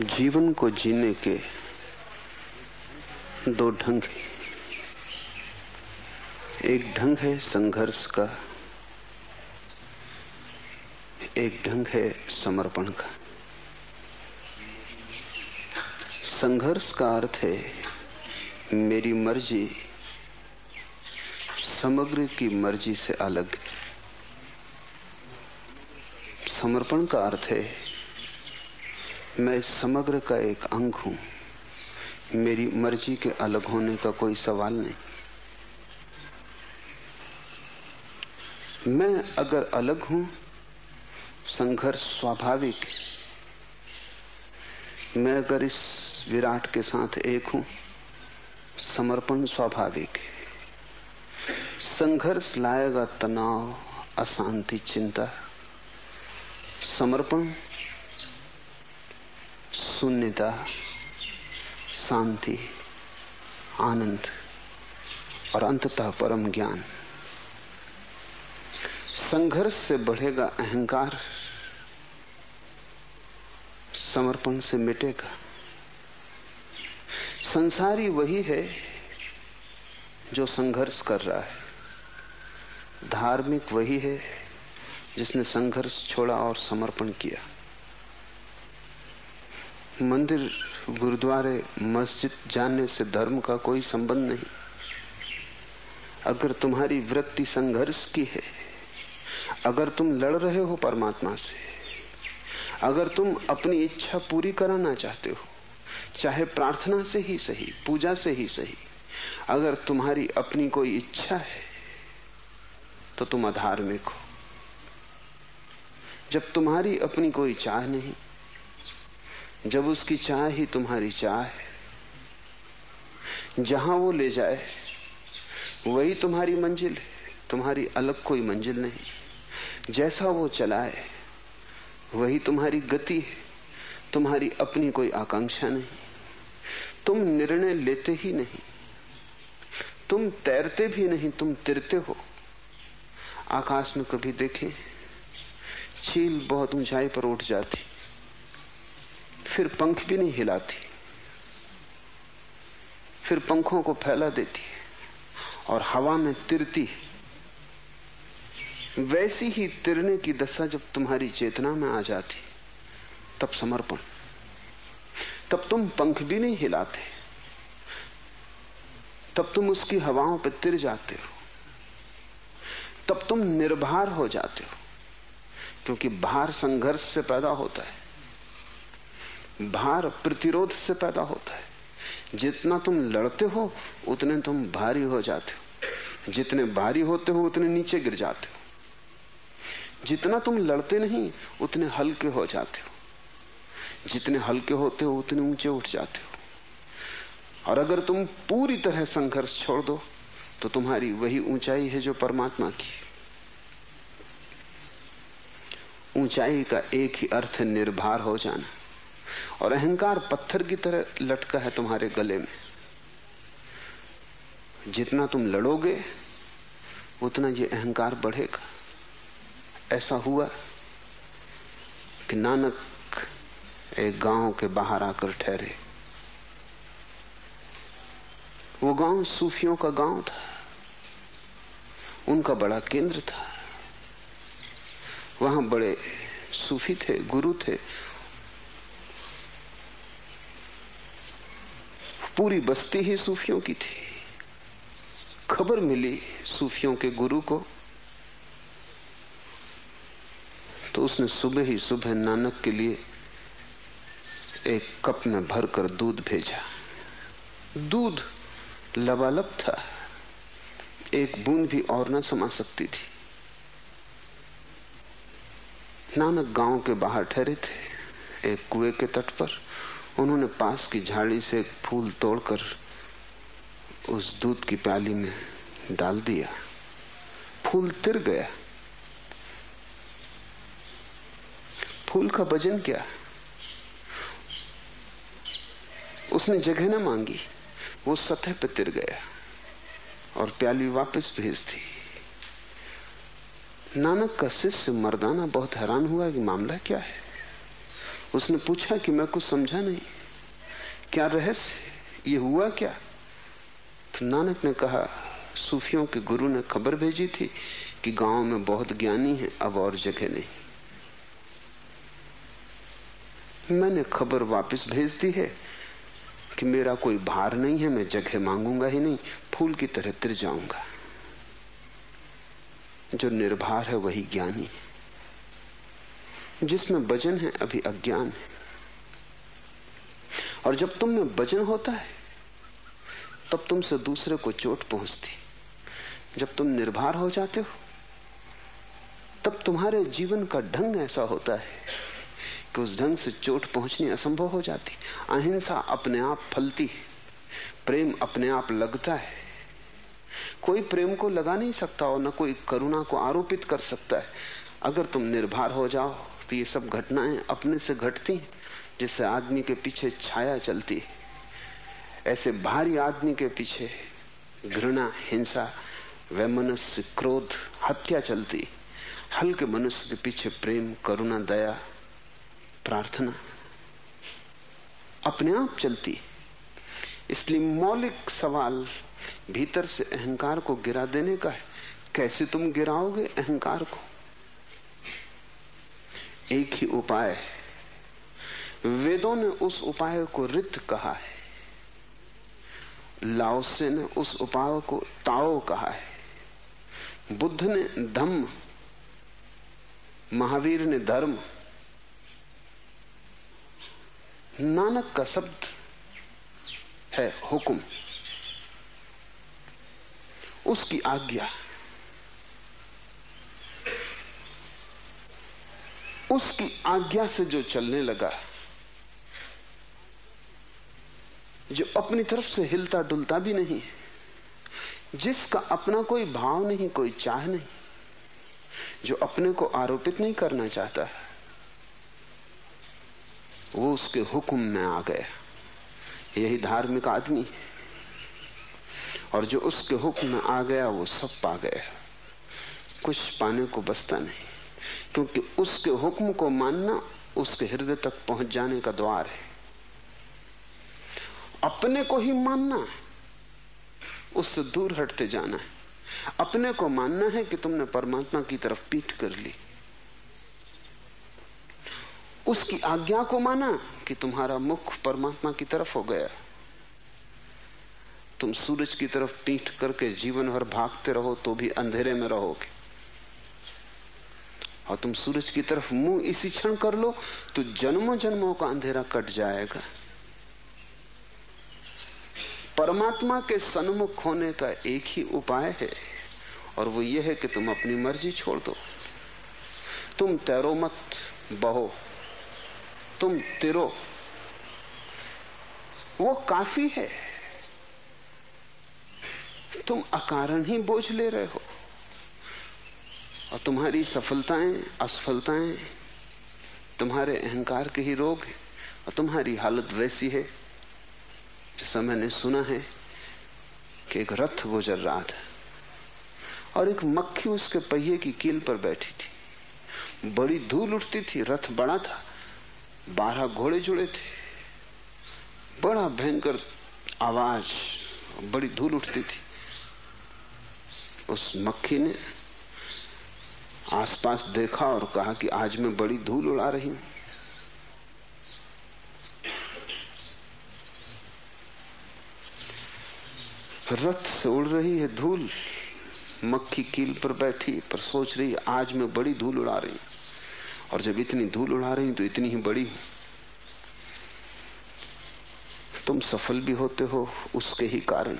जीवन को जीने के दो ढंग एक ढंग है संघर्ष का, एक ढंग है समर्पण का। संघर्ष का अर्थ है, मेरी मर्ज़ी समग्र की मर्ज़ी से अलग। समर्पण का अर्थ है मैं समग्र का एक अंग हूँ। मेरी मर्ज़ी के अलग होने का कोई सवाल नहीं। मैं अगर अलग हूँ, संघर्ष स्वाभाविक मैं अगर इस विराट के साथ एक हूँ, समर्पण स्वाभाविक है। संघर्ष लाएगा तनाव, अशांति, चिंता। समर्पण शून्यता शांति, आनंद और अंततः परम ज्ञान। संघर्ष से बढ़ेगा अहंकार, समर्पण से मिटेगा। संसारी वही है जो संघर्ष कर रहा है। धार्मिक वही है जिसने संघर्ष छोड़ा और समर्पण किया। मंदिर, गुरुद्वारे, मस्जिद जाने से धर्म का कोई संबंध नहीं। अगर तुम्हारी वृत्ति संघर्ष की है, अगर तुम लड़ रहे हो परमात्मा से, अगर तुम अपनी इच्छा पूरी कराना चाहते हो, चाहे प्रार्थना से ही सही, पूजा से ही सही, अगर तुम्हारी अपनी कोई इच्छा है तो तुम अधार्मिक हो। जब तुम्हारी अपनी कोई चाह नहीं जब उसकी चाह ही तुम्हारी चाह है। जहाँ वो ले जाए, वही तुम्हारी मंजिल है। तुम्हारी अलग कोई मंजिल नहीं। जैसा वो चलाए, वही तुम्हारी गति है। तुम्हारी अपनी कोई आकांक्षा नहीं। तुम निर्णय लेते ही नहीं। तुम तैरते भी नहीं, तुम तिरते हो। आकाश में कभी देखें चील बहुत ऊंचाई पर उठ जाती। फिर पंख भी नहीं हिलाती। फिर पंखों को फैला देती है और हवा में तिरती है। वैसी ही तिरने की दशा जब तुम्हारी चेतना में आ जाती, तब समर्पण। तब तुम पंख भी नहीं हिलाते। तब तुम उसकी हवाओं पर तिर जाते हो। तब तुम निर्भर हो जाते हो, क्योंकि भार संघर्ष से पैदा होता है। भार प्रतिरोध से पैदा होता है। जितना तुम लड़ते हो, उतने तुम भारी हो जाते हो। जितने भारी होते हो, उतने नीचे गिर जाते हो। जितना तुम लड़ते नहीं, उतने हल्के हो जाते हो। जितने हल्के होते हो, उतने ऊँचे उठ जाते हो। और अगर तुम पूरी तरह संघर्ष छोड़ दो तो तुम्हारी वही ऊंचाई है जो परमात्मा की ऊंचाई का एक ही अर्थ निर्भर हो जाना। और अहंकार पत्थर की तरह लटका है तुम्हारे गले में। जितना तुम लड़ोगे, उतना ये अहंकार बढ़ेगा। ऐसा हुआ कि नानक एक गाँव के बाहर आकर ठहरे। वो गाँव सूफियों का गाँव था। उनका बड़ा केंद्र था। वहाँ बड़े सूफी थे, गुरु थे। पूरी बस्ती ही सूफियों की थी। खबर मिली सूफियों के गुरु को। तो उसने सुबह ही सुबह नानक के लिए एक कप में भरकर दूध भेजा। दूध लबालब था। एक बूंद भी और न समा सकती थी। नानक गाँव के बाहर ठहरे थे, एक कुएँ के तट पर। उन्होंने पास की झाड़ी से फूल तोड़कर उस दूध की प्याली में डाल दिया। फूल तिर गया। फूल का वज़न क्या? उसने जगह ना मांगी। वो सतह पर तिर गया और प्याली वापस भेज दी। नानक का शिष्य मर्दाना बहुत हैरान हुआ कि मामला क्या है? उसने पूछा कि मैं कुछ समझा नहीं। क्या रहस्य? ये हुआ क्या? तो नानक ने कहा, सूफियों के गुरु ने खबर भेजी थी कि गाँव में बहुत ज्ञानी है, अब और जगह नहीं। मैंने खबर वापस भेज दी है कि मेरा कोई भार नहीं है, मैं जगह मांगूँगा ही नहीं, फूल की तरह तिर जाऊँगा। जो निर्भर है वही ज्ञानी है। जिसमें वज़न है, अभी अज्ञान है। और जब तुम में वज़न होता है, तब तुमसे दूसरे को चोट पहुँचती। जब तुम निर्भर हो जाते हो, तब तुम्हारे जीवन का ढंग ऐसा होता है कि उस ढंग से चोट पहुंचनी असंभव हो जाती। अहिंसा अपने आप फलती है, प्रेम अपने आप लगता है। कोई प्रेम को लगा नहीं सकता और न कोई करुणा को आरोपित कर सकता है। अगर तुम निर्भर हो जाओ तो ये सब घटनाएँ अपने से घटती हैं, जिससे आदमी के पीछे छाया चलती है। ऐसे भारी आदमी के पीछे घृणा, हिंसा वह मनुष्य क्रोध, हत्या चलती हल्के मनुष्य के पीछे प्रेम, करुणा, दया, प्रार्थना अपने आप चलती इसलिए मौलिक सवाल भीतर से अहंकार को गिरा देने का है। कैसे तुम गिराओगे अहंकार को? एक ही उपाय है। वेदों ने उस उपाय को रित कहा है। लाओसे ने उस उपाय को ताओ कहा है। बुद्ध ने धम्म, महावीर ने धर्म, नानक का शब्द है हुक्म। उसकी आज्ञा उसकी आज्ञा से जो चलने लगा जो अपनी तरफ़ से हिलता डुलता भी नहीं जिसका अपना कोई भाव नहीं, कोई चाह नहीं, जो अपने को आरोपित नहीं करना चाहता है, वो उसके हुक्म में आ गया। यही धार्मिक आदमी और जो उसके हुक्म में आ गया, वो सब पा गया। कुछ पाने को बसता नहीं। क्योंकि उसके हुक्म को मानना उसके हृदय तक पहुँच जाने का द्वार है। अपने को ही मानना है, उससे दूर हटते जाना है। अपने को मानना है कि तुमने परमात्मा की तरफ़ पीठ कर ली। उसकी आज्ञा को माना कि तुम्हारा मुख परमात्मा की तरफ़ हो गया। तुम सूरज की तरफ़ पीठ करके जीवन भर भागते रहो तो भी अंधेरे में रहोगे। और तुम सूरज की तरफ़ मुँह इसी क्षण कर लो तो जन्मों जन्मों का अंधेरा कट जाएगा। परमात्मा के सन्मुख होने का एक ही उपाय है, और वो ये है कि तुम अपनी मर्ज़ी छोड़ दो। तुम तैरो मत, बहो। तुम तिरो। वो काफ़ी है। तुम अकारण ही बोझ ले रहे हो। और तुम्हारी सफलताएँ, असफलताएँ, तुम्हारे अहंकार के ही रोग है और तुम्हारी हालत वैसी है, जैसा मैंने सुना है कि एक रथ गुजर रहा था और एक मक्खी उसके पहिए की कील पर बैठी थी। बड़ी धूल उठती थी, रथ बड़ा था, बारह घोड़े जुड़े थे। बड़ा भयंकर आवाज़, बड़ी धूल उठती थी। उस मक्खी ने आसपास देखा और कहा कि आज मैं बड़ी धूल उड़ा रही हूँ। रथ से उड़ रही है धूल। मक्खी कील पर बैठी पर सोच रही, आज मैं बड़ी धूल उड़ा रही और जब इतनी धूल उड़ा रही तो इतनी ही बड़ी तुम सफल भी होते हो, उसके ही कारण।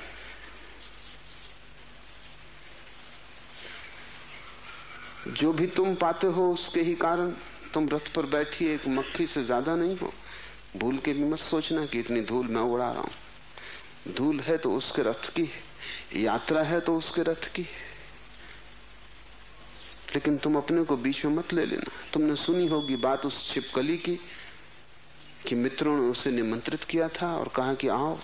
जो भी तुम पाते हो उसके ही कारण तुम रथ पर बैठी एक मक्खी से ज़्यादा नहीं हो। भूल के भी मत सोचना कि इतनी धूल मैं उड़ा रहा हूँ। धूल है तो उसके रथ की यात्रा है तो उसके रथ की लेकिन तुम अपने को बीच में मत ले लेना। तुमने सुनी होगी बात उस छिपकली की कि मित्रों ने उसे निमंत्रित किया था और कहा कि आओ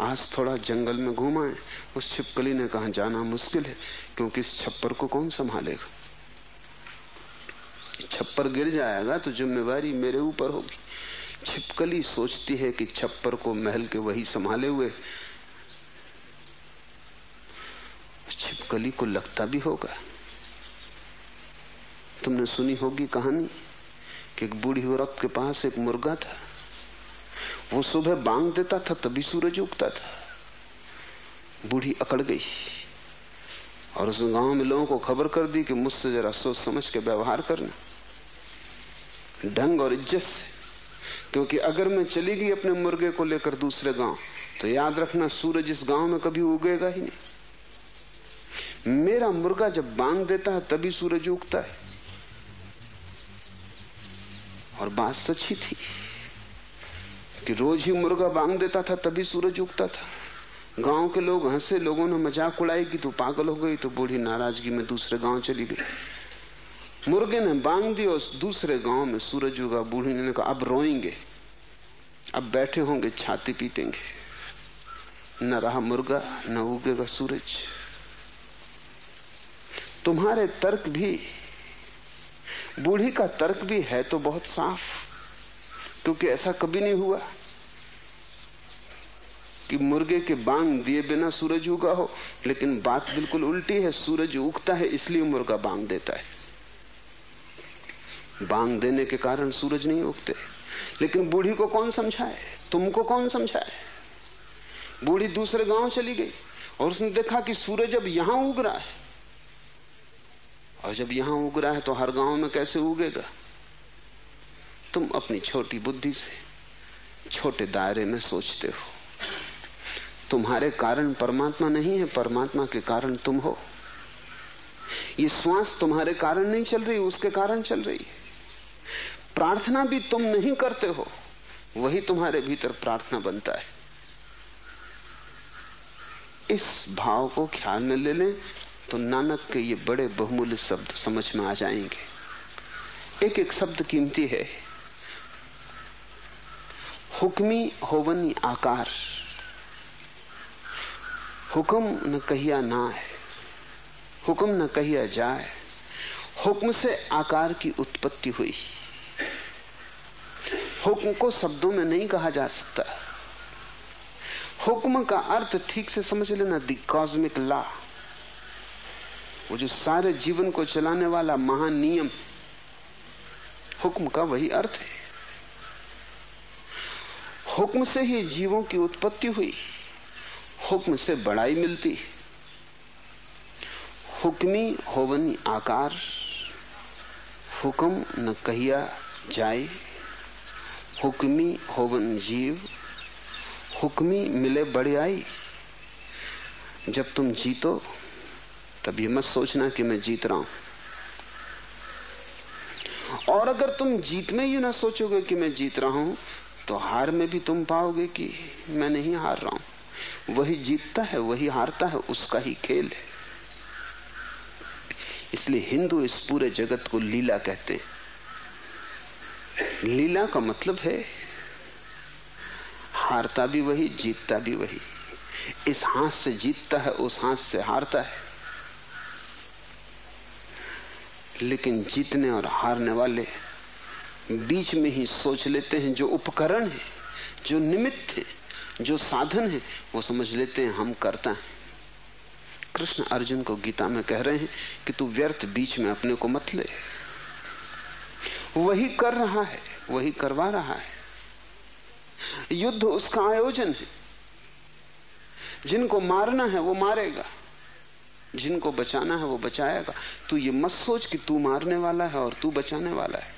आज थोड़ा जंगल में घुमाए उस छिपकली ने कहा, जाना मुश्किल है, क्योंकि इस छप्पर को कौन संभालेगा? छप्पर गिर जाएगा तो जिम्मेवारी मेरे ऊपर होगी। छिपकली सोचती है कि छप्पर को महल के वही संभाले हुए छिपकली को लगता भी होगा। तुमने सुनी होगी कहानी कि एक बूढ़ी औरत के पास एक मुर्गा था। वो सुबह बांग देता था, तभी सूरज उगता था। बूढ़ी अकड़ गई। और उस गाँव में लोगों को खबर कर दी कि मुझसे जरा सोच समझ के व्यवहार करना। ढंग और इज़्ज़त से। क्योंकि अगर मैं चली गई अपने मुर्गे को लेकर दूसरे गाँव तो याद रखना सूरज इस गाँव में कभी उगेगा ही नहीं। मेरा मुर्गा जब बांग देता है, तभी सूरज उगता है। और बात सच्ची थी। कि रोज ही मुर्गा बांग देता था, तभी सूरज उगता था। गाँव के लोग हंसे, लोगों ने मज़ाक उड़ाई कि तू पागल हो गई तो बूढ़ी नाराज़गी में दूसरे गाँव चली गई। मुर्गे ने बांग दी और दूसरे गाँव में सूरज उगा, बूढ़ी ने कहा, अब रोएँगे, अब बैठे होंगे, छाती पीटेंगे। न रहा मुर्गा, न उगेगा सूरज। तुम्हारे तर्क भी, बूढ़ी का तर्क भी है तो बहुत साफ़। क्योंकि ऐसा कभी नहीं हुआ। कि मुर्गे के बांग दिए बिना सूरज उगा हो, लेकिन बात बिल्कुल उल्टी है, सूरज उगता है, इसलिए मुर्गा बांग देता है। बांग देने के कारण सूरज नहीं उगते। लेकिन बूढ़ी को कौन समझाए? तुमको कौन समझाए? बूढ़ी दूसरे गाँव चली गई, और उसने देखा कि सूरज अब यहाँ उग रहा है। और जब यहाँ उग रहा है तो हर गाँव में कैसे उगेगा? तुम अपनी छोटी बुद्धि से, छोटे दायरे में सोचते हो। तुम्हारे कारण परमात्मा नहीं है, परमात्मा के कारण तुम हो। ये श्वास तुम्हारे कारण नहीं चल रही, उसके कारण चल रही है। प्रार्थना भी तुम नहीं करते हो, वही तुम्हारे भीतर प्रार्थना बनता है। इस भाव को ख्याल में ले लें तो नानक के ये बड़े बहुमूल्य शब्द समझ में आ जाएँगे। एक एक शब्द कीमती है। हुक्मी होवनी आकार। हुक्म न कहिया ना है हुक्म न कहिया जाए, हुक्म से आकार की उत्पत्ति हुई। हुक्म को शब्दों में नहीं कहा जा सकता। हुक्म का अर्थ ठीक से समझ लेना दी कॉस्मिक लॉ वो जो सारे जीवन को चलाने वाला महान नियम, हुक्म का वही अर्थ है। हुक्म से ही जीवों की उत्पत्ति हुई। हुक्म से बड़ाई मिलती हुक्मी होवनी आकार, हुक्म न कहिया जाए। हुक्मी होवन जीव, हुक्मी मिले बड़ियाई जब तुम जीतो, तब ये मत सोचना कि मैं जीत रहा हूँ। और अगर तुम जीत में ही ना सोचोगे कि मैं जीत रहा हूँ तो हार में भी तुम पाओगे कि मैं नहीं हार रहा हूँ। वही जीतता है, वही हारता है, उसका ही खेल है। इसलिए हिंदू इस पूरे जगत को लीला कहते हैं। लीला का मतलब है, हारता भी वही, जीतता भी वही। इस हाथ से जीतता है, उस हाथ से हारता है। लेकिन जीतने और हारने वाले बीच में ही सोच लेते हैं जो उपकरण है, जो निमित्त है। जो साधन है, वो समझ लेते हैं, हम करता है। कृष्ण अर्जुन को गीता में कह रहे हैं कि तू व्यर्थ बीच में अपने को मत ले। वही कर रहा है, वही करवा रहा है। युद्ध उसका आयोजन है। जिनको मारना है, वो मारेगा। जिनको बचाना है, वो बचाएगा। तू ये मत सोच कि तू मारने वाला है और तू बचाने वाला है।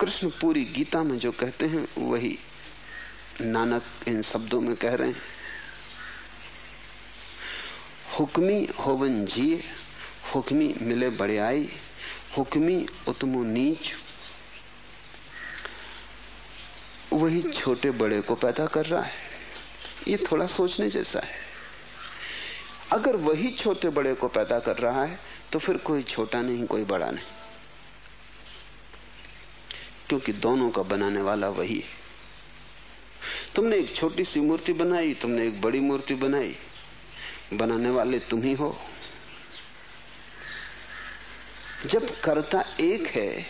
कृष्ण पूरी गीता में जो कहते हैं, वही नानक इन शब्दों में कह रहे हैं, हुक्मी होवन जिए हुक्मी मिले बड़ियाई हुक्मी उतमो नीच। वही छोटे बड़े को पैदा कर रहा है। ये थोड़ा सोचने जैसा है। अगर वही छोटे बड़े को पैदा कर रहा है तो फिर कोई छोटा नहीं, कोई बड़ा नहीं। क्योंकि दोनों का बनाने वाला वही है। तुमने एक छोटी सी मूर्ति बनाई, तुमने एक बड़ी मूर्ति बनाई। बनाने वाले तुम ही हो। जब करता एक है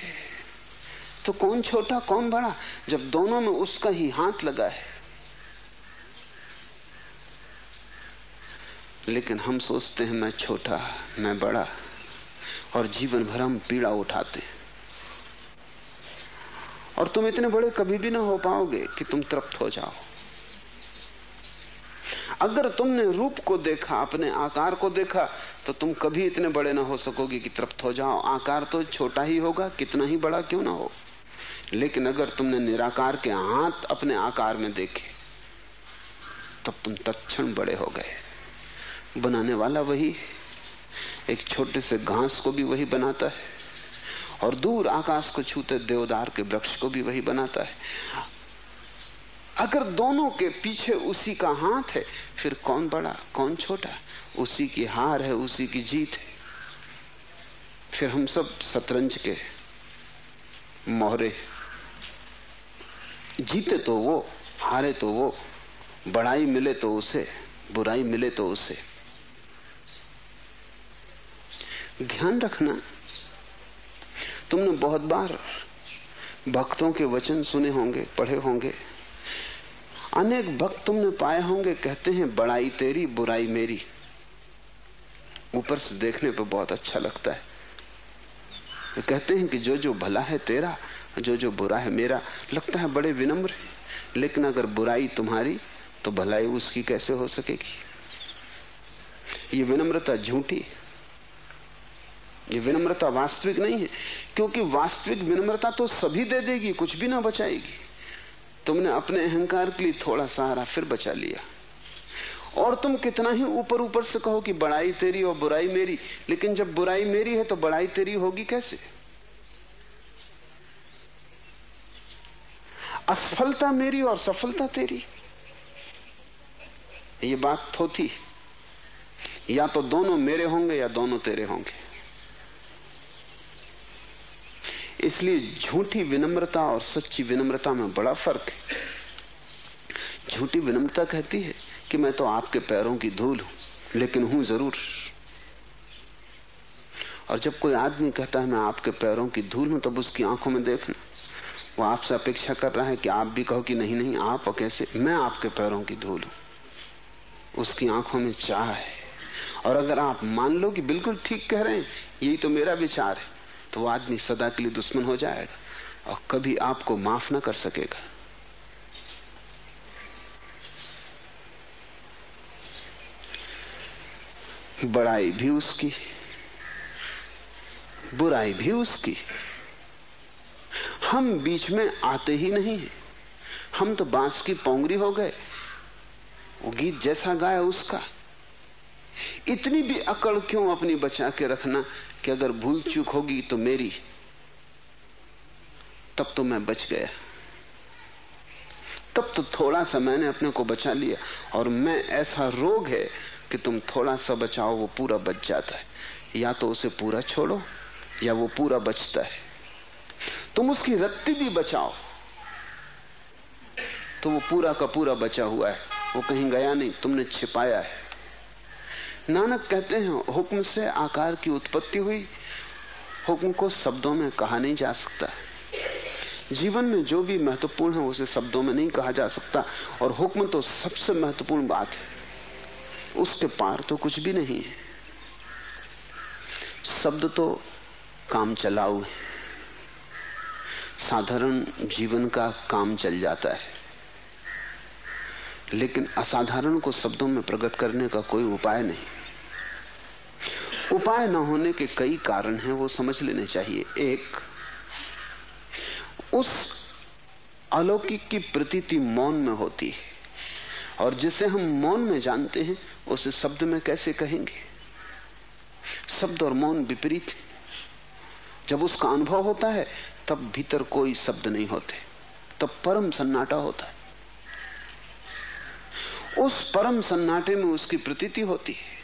तो कौन छोटा, कौन बड़ा? जब दोनों में उसका ही हाथ लगा है। लेकिन हम सोचते हैं, मैं छोटा, मैं बड़ा, और जीवन भर हम पीड़ा उठाते हैं। और तुम इतने बड़े कभी भी ना हो पाओगे कि तुम तृप्त हो जाओ। अगर तुमने रूप को देखा, अपने आकार को देखा तो तुम कभी इतने बड़े ना हो सकोगे कि तृप्त हो जाओ। आकार तो छोटा ही होगा, कितना ही बड़ा क्यों ना हो? लेकिन अगर तुमने निराकार के हाथ अपने आकार में देखे तब तुम तत्क्षण बड़े हो गए। बनाने वाला वही, एक छोटे से घास को भी वही बनाता है। और दूर आकाश को छूते देवदार के वृक्ष को भी वही बनाता है। अगर दोनों के पीछे उसी का हाथ है, फिर कौन बड़ा, कौन छोटा? उसी की हार है, उसी की जीत है। फिर हम सब शतरंज के मोहरे जीते तो वो, हारे तो वो, बड़ाई मिले तो उसे, बुराई मिले तो उसे। ध्यान रखना तुमने बहुत बार भक्तों के वचन सुने होंगे, पढ़े होंगे। अनेक भक्त तुमने पाए होंगे, कहते हैं, बड़ाई तेरी, बुराई मेरी। ऊपर से देखने पर बहुत अच्छा लगता है। कहते हैं कि जो जो भला है तेरा जो जो बुरा है मेरा, लगता है बड़े विनम्र है। लेकिन अगर बुराई तुम्हारी तो भलाई उसकी कैसे हो सकेगी? ये विनम्रता झूठी ये विनम्रता वास्तविक नहीं है। क्योंकि वास्तविक विनम्रता तो सभी दे देगी, कुछ भी ना बचाएगी। तुमने अपने अहंकार के लिए थोड़ा सहारा फिर बचा लिया। और तुम कितना ही ऊपर ऊपर से कहो कि बड़ाई तेरी और बुराई मेरी, लेकिन जब बुराई मेरी है तो बड़ाई तेरी होगी कैसे? असफलता मेरी और सफलता तेरी। ये बात थोती या तो दोनों मेरे होंगे या दोनों तेरे होंगे। इसलिए झूठी विनम्रता और सच्ची विनम्रता में बड़ा फ़र्क है। झूठी विनम्रता कहती है कि मैं तो आपके पैरों की धूल हूँ, लेकिन हूँ ज़रूर। और जब कोई आदमी कहता है, मैं आपके पैरों की धूल हूँ, तब उसकी आँखों में देखना। वो आपसे अपेक्षा कर रहा है कि आप भी कहो कि नहीं नहीं, आप कैसे? मैं आपके पैरों की धूल हूँ। उसकी आँखों में चाह है। और अगर आप मान लो कि बिल्कुल ठीक कह रहे हैं, यही तो मेरा विचार है। तो वो आदमी सदा के लिए दुश्मन हो जाएगा और कभी आपको माफ़ ना कर सकेगा। बड़ाई भी उसकी, बुराई भी उसकी। हम बीच में आते ही नहीं हम तो बाँस की पोंगरी हो गए। वो गीत जैसा गाया उसका। इतनी भी अकड़ क्यों अपनी बचा के रखना कि अगर भूल चूक होगी तो मेरी, तब तो मैं बच गया। तब तो थोड़ा सा मैंने अपने को बचा लिया और मैं ऐसा रोग है कि तुम थोड़ा सा बचाओ, वो पूरा बच जाता है। या तो उसे पूरा छोड़ो, या वो पूरा बचता है। तुम उसकी रत्ती भी बचाओ तो वो पूरा का पूरा बचा हुआ है। वो कहीं गया नहीं, तुमने छिपाया है। नानक कहते हैं, हुक्म से आकार की उत्पत्ति हुई। हुक्म को शब्दों में कहा नहीं जा सकता। जीवन में जो भी महत्वपूर्ण है, उसे शब्दों में नहीं कहा जा सकता। और हुक्म तो सबसे महत्वपूर्ण बात है। उसके पार तो कुछ भी नहीं है। शब्द तो काम चलाऊ है। साधारण जीवन का काम चल जाता है। लेकिन असाधारण को शब्दों में प्रकट करने का कोई उपाय नहीं। उपाय न होने के कई कारण हैं, वो समझ लेने चाहिए। एक, उस अलौकिक की प्रतीति मौन में होती है। और जिसे हम मौन में जानते हैं, उसे शब्द में कैसे कहेंगे? शब्द और मौन विपरीत है। जब उसका अनुभव होता है, तब भीतर कोई शब्द नहीं होते। तब परम सन्नाटा होता है। उस परम सन्नाटे में उसकी प्रतीति होती है।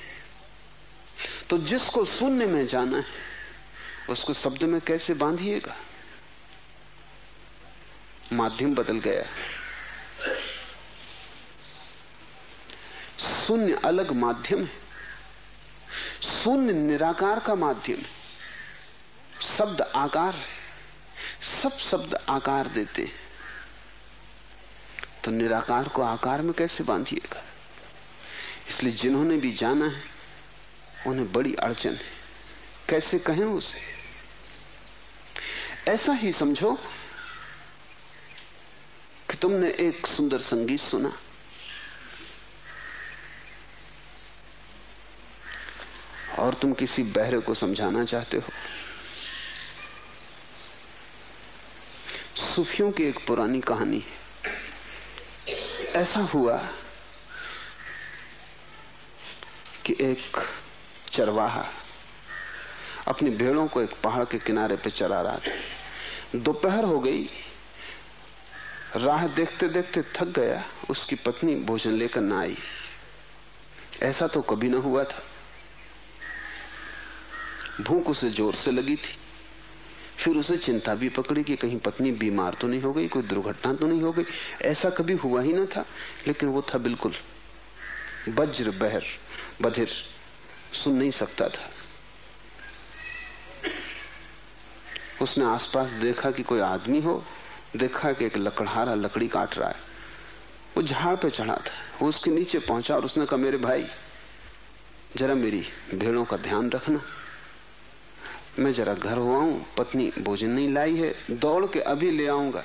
तो जिसको शून्य में जाना है, उसको शब्द में कैसे बांधिएगा? माध्यम बदल गया। शून्य अलग माध्यम है। शून्य निराकार का माध्यम है। शब्द आकार है। सब शब्द आकार देते हैं। तो निराकार को आकार में कैसे बांधिएगा? इसलिए जिन्होंने भी जाना है, उन्हें बड़ी अड़चन है। कैसे कहें उसे? ऐसा ही समझो कि तुमने एक सुंदर संगीत सुना। और तुम किसी बहरे को समझाना चाहते हो। सूफियों की एक पुरानी कहानी है। ऐसा हुआ कि एक चरवाहा अपनी भेड़ों को एक पहाड़ के किनारे पर चला रहा था। दोपहर हो गई। राह देखते देखते थक गया। उसकी पत्नी भोजन लेकर ना आई। ऐसा तो कभी ना हुआ था। भूख उसे ज़ोर से लगी थी। फिर उसे चिंता भी पकड़ी कि कहीं पत्नी बीमार तो नहीं हो गई, कोई दुर्घटना तो नहीं हो गई। ऐसा कभी हुआ ही ना था, लेकिन वो था बिल्कुल वज्र, बहर, बधिर, सुन नहीं सकता था। उसने आसपास देखा कि कोई आदमी हो, देखा कि एक लकड़हारा लकड़ी काट रहा है। वो झाड़ पे चढ़ा था, वो उसके नीचे पहुँचा और उसने कहा, मेरे भाई, जरा मेरी भेड़ों का ध्यान रखना। मैं जरा घर हुआ हूँ पत्नी भोजन नहीं लाई है, दौड़ के अभी ले आऊँगा।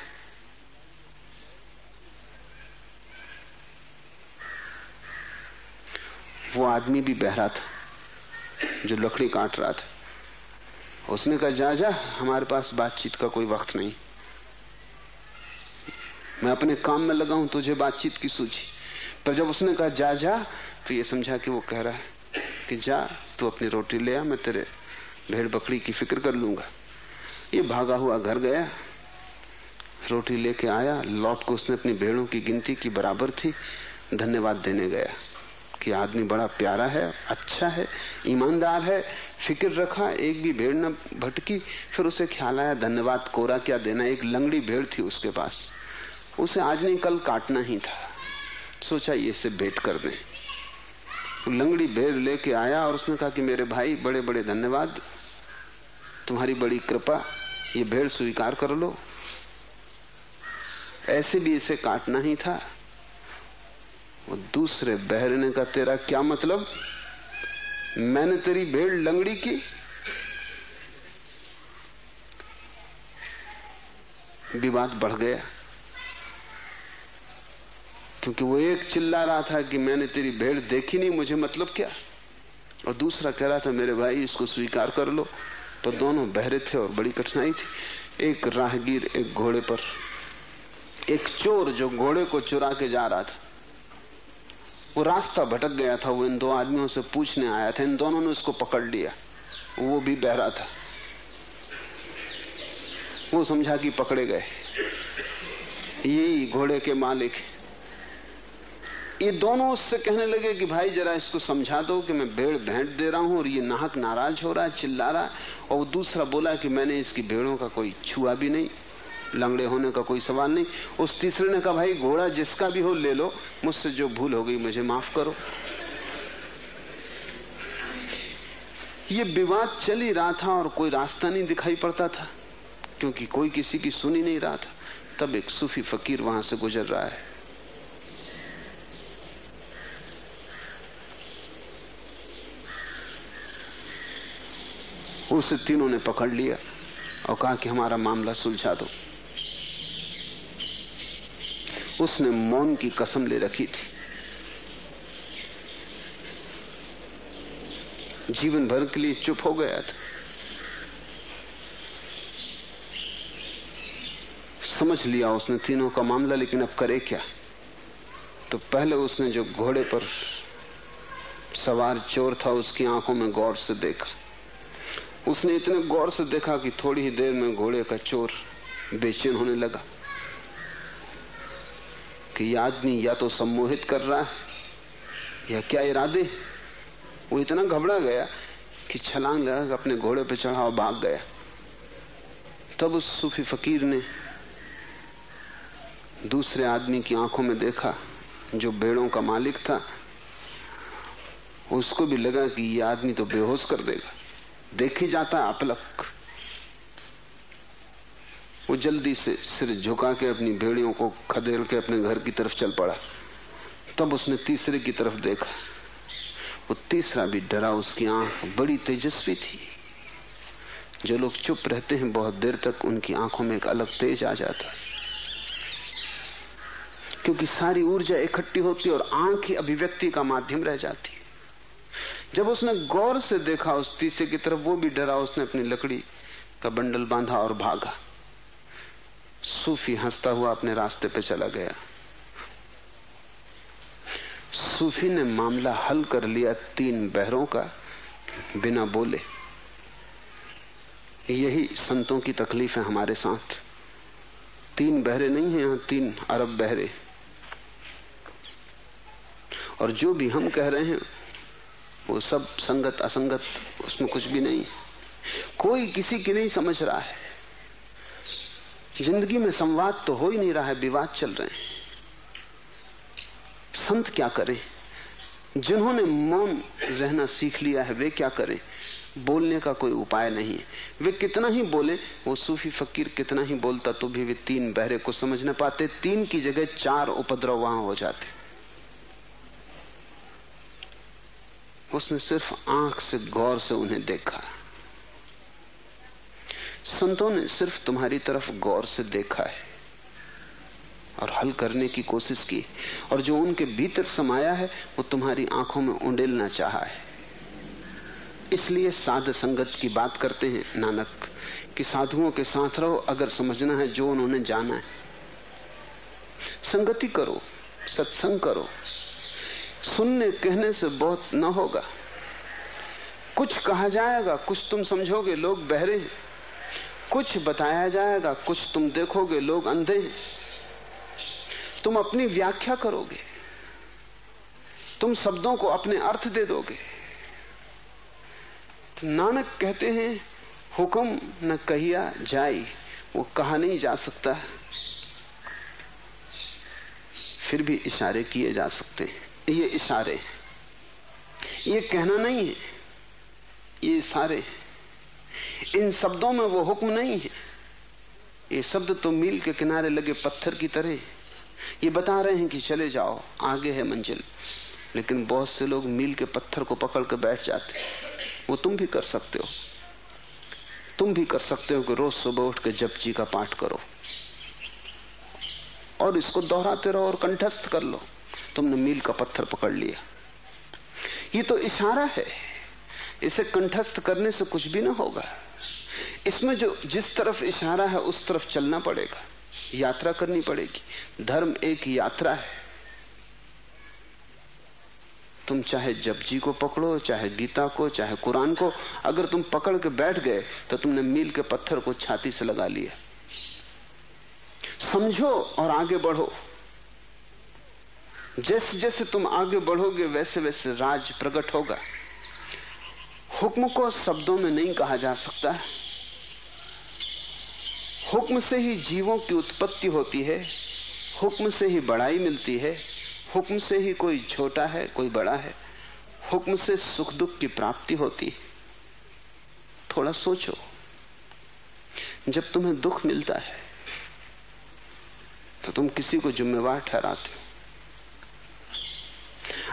वो आदमी भी बहरा था, जो लकड़ी काट रहा था। उसने कहा, जा जा, हमारे पास बातचीत का कोई वक्त नहीं। मैं अपने काम में लगा हूँ, तुझे बातचीत की सूची पर जब उसने कहा, जा जा तो ये समझा कि वो कह रहा है कि, जा, तू अपनी रोटी ले आ, मैं तेरे भेड़ बकरी की फ़िक्र कर लूँगा। ये भागा हुआ घर गया, रोटी लेके आया, लौट को उसने अपनी भेड़ों की गिनती की बराबर थी, धन्यवाद देने गया कि आदमी बड़ा प्यारा है अच्छा है, ईमानदार है, फ़िक्र रखा, एक भी भेड़ न भटकी, फिर उसे ख्याल आया, धन्यवाद, कोरा क्या देना, एक लंगड़ी भेड़ थी उसके पास। उसे आज नहीं, कल काटना ही था। सोचा ये से भेंट कर दें। लंगड़ी भेड़ लेके आया और उसने कहा कि मेरे भाई बड़े बड़े धन्यवाद तुम्हारी बड़ी कृपा, ये भेड़ स्वीकार कर लो। ऐसे भी इसे काटना ही था। वो दूसरे बहरने का तेरा क्या मतलब? मैंने तेरी भेड़ लंगड़ी की। विवाद बढ़ गया। क्योंकि वो एक चिल्ला रहा था कि मैंने तेरी भेड़ देखी नहीं, मुझे मतलब क्या? और दूसरा कह रहा था, मेरे भाई, इसको स्वीकार कर लो। तो दोनों बहरे थे और बड़ी कठिनाई थी। एक राहगीर, एक घोड़े पर। एक चोर जो घोड़े को चुरा के जा रहा था। वो रास्ता भटक गया था, वो इन दो आदमियों से पूछने आया था। इन दोनों ने उसको पकड़ लिया। वो भी बहरा था। वो समझा कि पकड़े गए। यही घोड़े के मालिक ये दोनों उससे कहने लगे कि भाई जरा इसको समझा दो कि मैं भेड़ भेंट दे रहा हूँ और ये नाहक नाराज़ हो रहा है, चिल्ला रहा है। और दूसरा बोला कि मैंने इसकी भेड़ों का कोई छुआ भी नहीं, लंगड़े होने का कोई सवाल नहीं। उस तीसरे ने कहा, भाई घोड़ा जिसका भी हो ले लो, मुझसे जो भूल हो गई मुझे माफ़ करो। ये विवाद चल ही रहा था और कोई रास्ता नहीं दिखाई पड़ता था, क्योंकि कोई किसी की सुनी नहीं रहा था। तब एक सूफी फकीर वहाँ से गुजर रहा है। उसे तीनों ने पकड़ लिया और कहा कि हमारा मामला सुलझा दो। उसने मौन की कसम ले रखी थी। जीवन भर के लिए चुप हो गया था। समझ लिया उसने तीनों का मामला, लेकिन अब करे क्या? तो पहले उसने जो घोड़े पर सवार चोर था, उसकी आँखों में गौर से देखा। उसने इतने गौर से देखा कि थोड़ी ही देर में घोड़े का चोर बेचैन होने लगा कि यह आदमी या तो सम्मोहित कर रहा है, या क्या इरादे वो इतना घबरा गया कि छलांग लगा अपने घोड़े पे चढ़ा और भाग गया। तब उस सूफी फकीर ने दूसरे आदमी की आँखों में देखा जो भेड़ों का मालिक था। उसको भी लगा कि यह आदमी तो बेहोश कर देगा। देखी जाता अपलक। वो जल्दी से सिर झुका के अपनी भेड़ियों को खदेड़ के अपने घर की तरफ़ चल पड़ा। तब उसने तीसरे की तरफ़ देखा। वो तीसरा भी डरा, उसकी आँख बड़ी तेजस्वी थी। जो लोग चुप रहते हैं, बहुत देर तक उनकी आँखों में एक अलग तेज आ जाता। है क्योंकि सारी ऊर्जा इकट्ठी होती और आँख ही अभिव्यक्ति का माध्यम रह जाती। जब उसने गौर से देखा, उस तीसरे की तरफ़ वो भी डरा, उसने अपनी लकड़ी का बंडल बांधा और भागा। सूफी हंसता हुआ अपने रास्ते पे चला गया। सूफी ने मामला हल कर लिया तीन बहरों का बिना बोले। यही संतों की तकलीफ़ है हमारे साथ। तीन बहरे नहीं है, यहाँ तीन अरब बहरे। और जो भी हम कह रहे हैं वो सब संगत, असंगत, उसमें कुछ भी नहीं कोई किसी की नहीं समझ रहा है। ज़िंदगी में संवाद तो हो ही नहीं रहा है, विवाद चल रहे हैं। संत क्या करें? जिन्होंने मौन रहना सीख लिया है, वे क्या करें? बोलने का कोई उपाय नहीं है। वे कितना ही बोले, वो सूफी फकीर कितना ही बोलता तो भी वे तीन बहरे को समझ न पाते। तीन की जगह चार उपद्रव वहाँ हो जाते। उसने सिर्फ़ आँख से गौर से उन्हें देखा। संतों ने सिर्फ़ तुम्हारी तरफ़ गौर से देखा है और हल करने की कोशिश की और जो उनके भीतर समाया है, वो तुम्हारी आँखों में उंडेलना चाहा है। इसलिए साध संगत की बात करते हैं, नानक, कि साधुओं के साथ रहो, अगर समझना है जो उन्होंने जाना है। संगति करो, सत्संग करो सुनने कहने से बहुत न होगा। कुछ कहा जाएगा, कुछ तुम समझोगे, लोग बहरे हैं। कुछ बताया जाएगा, कुछ तुम देखोगे, लोग अंधे हैं। तुम अपनी व्याख्या करोगे। तुम शब्दों को अपने अर्थ दे दोगे। नानक कहते हैं, हुक्म न कहिया जाई वो कहा नहीं जा सकता। फिर भी इशारे किए जा सकते हैं। ये इशारे। ये कहना नहीं है। ये इशारे। इन शब्दों में वो हुक्म नहीं है। ये शब्द तो मील के किनारे लगे पत्थर की तरह। ये बता रहे हैं कि चले जाओ, आगे है मंजिल। लेकिन बहुत से लोग मील के पत्थर को पकड़ के बैठ जाते वो तुम भी कर सकते हो। तुम भी कर सकते हो कि रोज सुबह उठ के जप जी का पाठ करो। और इसको दोहराते रहो और कंठस्थ कर लो। तुमने मील का पत्थर पकड़ लिया। ये तो इशारा है। इसे कंठस्थ करने से कुछ भी ना होगा। इसमें जो जिस तरफ़ इशारा है, उस तरफ़ चलना पड़ेगा। यात्रा करनी पड़ेगी। धर्म एक यात्रा है। तुम चाहे जप जी को पकड़ो, चाहे गीता को, चाहे कुरान को, अगर तुम पकड़ के बैठ गए तो तुमने मील के पत्थर को छाती से लगा लिया। समझो और आगे बढ़ो। जैसे जैसे तुम आगे बढ़ोगे, वैसे वैसे राज प्रकट होगा। हुक्म को शब्दों में नहीं कहा जा सकता। हुक्म से ही जीवों की उत्पत्ति होती है, हुक्म से ही बड़ाई मिलती है, हुक्म से ही कोई छोटा है, कोई बड़ा है, हुक्म से सुख दुख की प्राप्ति होती है। थोड़ा सोचो, जब तुम्हें दुख मिलता है तो तुम किसी को जिम्मेवार ठहराते हो।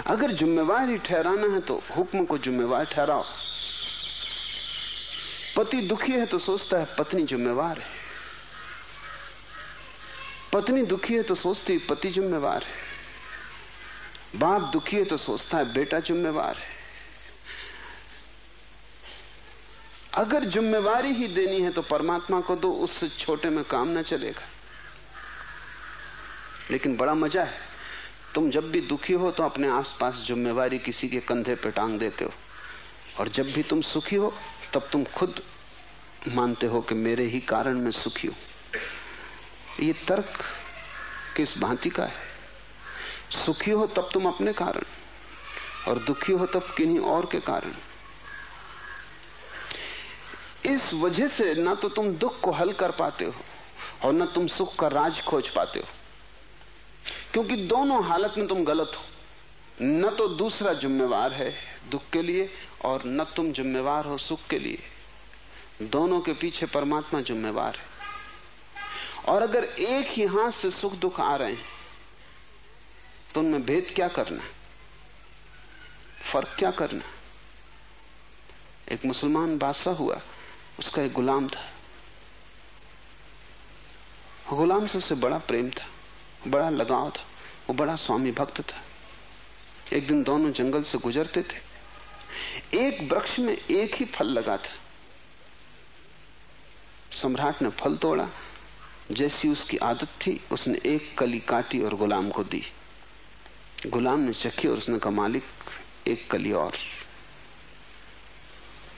अगर जिम्मेवार ठहराना है तो हुक्म को जिम्मेवार ठहराओ। पति दुखी है तो सोचता है, पत्नी जिम्मेवार है। पत्नी दुखी है तो सोचती पति जिम्मेवार है। बाप दुखी है तो सोचता है, बेटा जिम्मेवार है। अगर जिम्मेवारी ही देनी है तो परमात्मा को दो, उससे छोटे में काम ना चलेगा। लेकिन बड़ा मज़ा है। तुम जब भी दुखी हो तो अपने आसपास जिम्मेवारी किसी के कंधे पे टांग देते हो। और जब भी तुम सुखी हो, तब तुम खुद मानते हो कि मेरे ही कारण मैं सुखी हूँ। ये तर्क किस भांति का है? सुखी हो तब तुम अपने कारण, और दुखी हो तब किन्हीं और के कारण। इस वजह से ना तो तुम दुख को हल कर पाते हो, और ना तुम सुख का राज खोज पाते हो। क्योंकि दोनों हालत में तुम गलत हो। न तो दूसरा जिम्मेवार है दुख के लिए और न तुम जिम्मेवार हो सुख के लिए। दोनों के पीछे परमात्मा जिम्मेवार है। और अगर एक ही हाथ से सुख दुख आ रहे हैं तो उनमें भेद क्या करना? फ़र्क क्या करना? एक मुसलमान बादशाह हुआ, उसका एक गुलाम था। गुलाम से उसे बड़ा प्रेम था। बड़ा लगाव था। वो बड़ा स्वामी भक्त था। एक दिन दोनों जंगल से गुजरते थे। एक वृक्ष में एक ही फल लगा था। सम्राट ने फल तोड़ा। जैसी उसकी आदत थी, उसने एक कली काटी और गुलाम को दी। गुलाम ने चखी और उसने कहा, मालिक, एक कली और।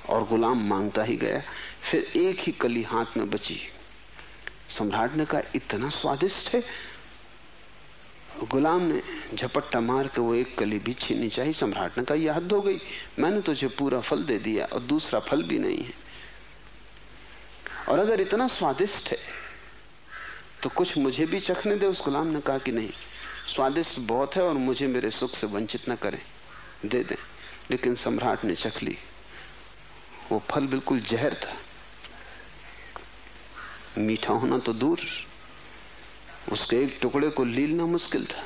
और गुलाम माँगता ही गया। फिर एक ही कली हाथ में बची। सम्राट ने कहा, इतना स्वादिष्ट है गुलाम ने झपट्टा मार के वो एक कली भी छीनी चाहिए सम्राट ने कहा, यह हद हो गई। मैंने तुझे पूरा फल दे दिया और दूसरा फल भी नहीं है। और अगर इतना स्वादिष्ट है तो कुछ मुझे भी चखने दे। उस गुलाम ने कहा कि नहीं, स्वादिष्ट बहुत है और मुझे मेरे सुख से वंचित न करें। दे दें। लेकिन सम्राट ने चख ली। वो फल बिल्कुल जहर था। मीठा होना तो दूर। उसके एक टुकड़े को लीलना मुश्किल था।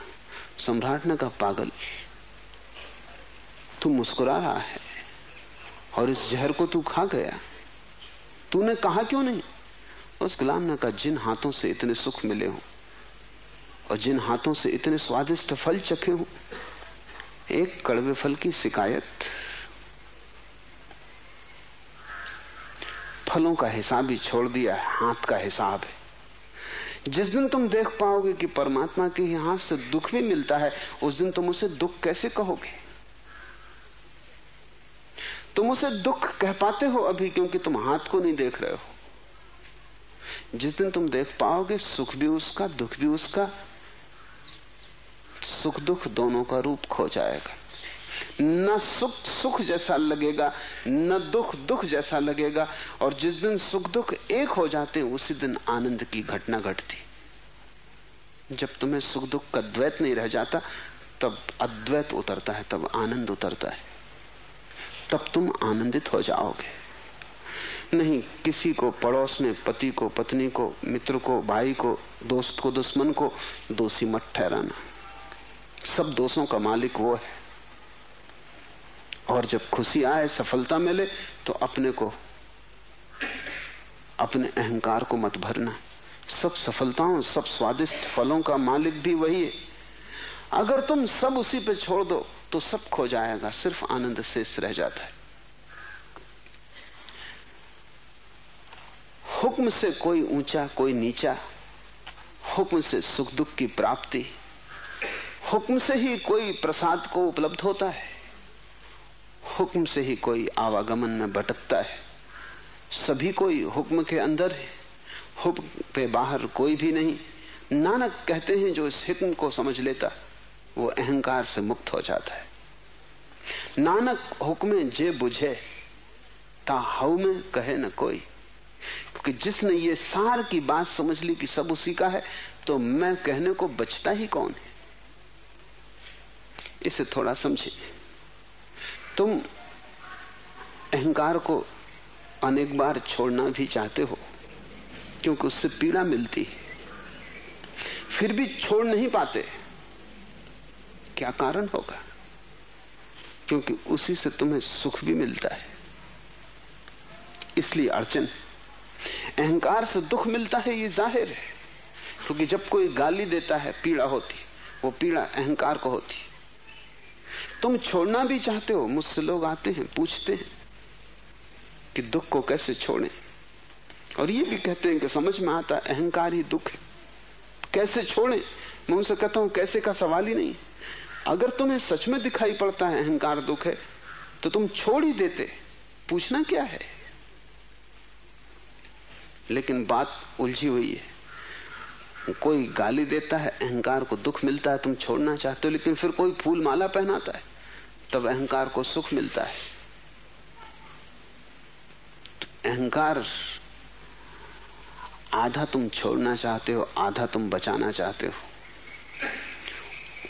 सम्राट ने कहा, पागल, तू मुस्कुरा रहा है और इस जहर को तू खा गया। तूने कहा क्यों नहीं? उस गुलाम ने कहा, जिन हाथों से इतने सुख मिले हो और जिन हाथों से इतने स्वादिष्ट फल चखे हो, एक कड़वे फल की शिकायत, फलों का हिसाब ही छोड़ दिया है, हाथ का हिसाब है। जिस दिन तुम देख पाओगे कि परमात्मा के ही हाथ से दुख भी मिलता है, उस दिन तुम उसे दुख कैसे कहोगे? तुम उसे दुख कह पाते हो अभी क्योंकि तुम हाथ को नहीं देख रहे हो। जिस दिन तुम देख पाओगे, सुख भी उसका, दुख भी उसका, सुख दुख दोनों का रूप खो जाएगा। न सुख सुख जैसा लगेगा, न दुख दुख जैसा लगेगा, और जिस दिन सुख दुख एक हो जाते हैं, उसी दिन आनंद की घटना घटती। जब तुम्हें सुख दुख का द्वैत नहीं रह जाता, तब अद्वैत उतरता है, तब आनंद उतरता है। तब तुम आनंदित हो जाओगे। नहीं, किसी को, पड़ोस में, पति को, पत्नी को, मित्र को, भाई को, दोस्त को, दुश्मन को, दोषी मत ठहराना। सब दोषों का मालिक वो है। और जब खुशी आए, सफलता मिले तो अपने को, अपने अहंकार को मत भरना। सब सफलताओं, सब स्वादिष्ट फलों का मालिक भी वही है। अगर तुम सब उसी पे छोड़ दो तो सब खो जाएगा, सिर्फ़ आनंद शेष रह जाता है। हुक्म से कोई ऊँचा, कोई नीचा, हुक्म से सुख दुख की प्राप्ति, हुक्म से ही कोई प्रसाद को उपलब्ध होता है। हुक्म से ही कोई आवागमन में भटकता है। सभी कोई हुक्म के अंदर है। हुक्म पे बाहर कोई भी नहीं। नानक कहते हैं जो इस हुक्म को समझ लेता, वो अहंकार से मुक्त हो जाता है। नानक हुक्म जे बुझे, ता हव में कहे न कोई। क्योंकि जिसने ये सार की बात समझ ली कि सब उसी का है तो मैं कहने को बचता ही कौन है? इसे थोड़ा समझे तुम अहंकार को अनेक बार छोड़ना भी चाहते हो, क्योंकि उससे पीड़ा मिलती है। फिर भी छोड़ नहीं पाते। क्या कारण होगा? क्योंकि उसी से तुम्हें सुख भी मिलता है। इसलिए अड़चन अहंकार से दुख मिलता है, ये ज़ाहिर है। क्योंकि जब कोई गाली देता है, पीड़ा होती, वो पीड़ा अहंकार को होती। तुम छोड़ना भी चाहते हो, मुझसे लोग आते हैं, पूछते हैं कि दुख को कैसे छोड़ें। और ये भी कहते हैं कि समझ में आता, अहंकार ही दुख है। कैसे छोड़ें? मैं उनसे कहता हूँ, कैसे का सवाल ही नहीं। अगर तुम्हें सच में दिखाई पड़ता है, अहंकार दुख है तो तुम छोड़ ही देते। पूछना क्या है? लेकिन बात उलझी हुई है। कोई गाली देता है, अहंकार को दुख मिलता है, तुम छोड़ना चाहते हो, लेकिन फिर कोई फूल माला पहनाता है। तब अहंकार को सुख मिलता है। तो अहंकार आधा तुम छोड़ना चाहते हो, आधा तुम बचाना चाहते हो।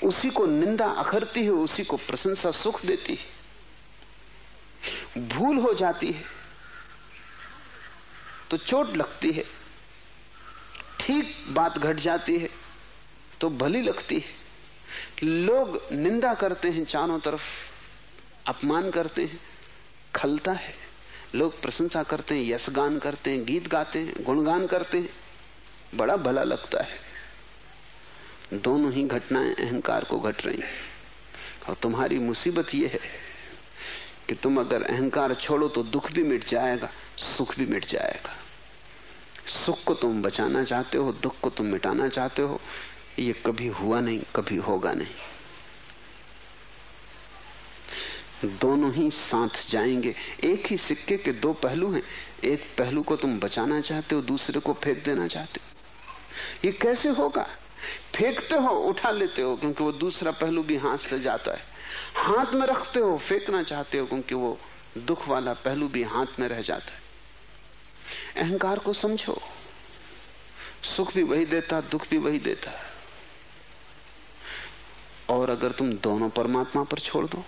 उसी को निंदा अखरती है, उसी को प्रशंसा सुख देती है। भूल हो जाती है तो चोट लगती है। ठीक बात घट जाती है तो भली लगती है। लोग निंदा करते हैं चारों तरफ़। अपमान करते हैं, खलता है। लोग प्रशंसा करते हैं, यशगान करते हैं, गीत गाते हैं, गुणगान करते हैं। बड़ा भला लगता है। दोनों ही घटनाएँ अहंकार को घट रही हैं। और तुम्हारी मुसीबत यह है कि तुम अगर अहंकार छोड़ो तो दुख भी मिट जाएगा, सुख भी मिट जाएगा। सुख को तुम बचाना चाहते हो, दुख को तुम मिटाना चाहते हो, ये कभी हुआ नहीं, कभी होगा नहीं। दोनों ही साथ जाएँगे। एक ही सिक्के के दो पहलू हैं। एक पहलू को तुम बचाना चाहते हो, दूसरे को फेंक देना चाहते हो। ये कैसे होगा? फेंकते हो, उठा लेते हो, क्योंकि वो दूसरा पहलू भी हाथ से जाता है। हाथ में रखते हो, फेंकना चाहते हो, क्योंकि वो दुख वाला पहलू भी हाथ में रह जाता है। अहंकार को समझो। सुख भी वही देता, दुख भी वही देता। और अगर तुम दोनों परमात्मा पर छोड़ दो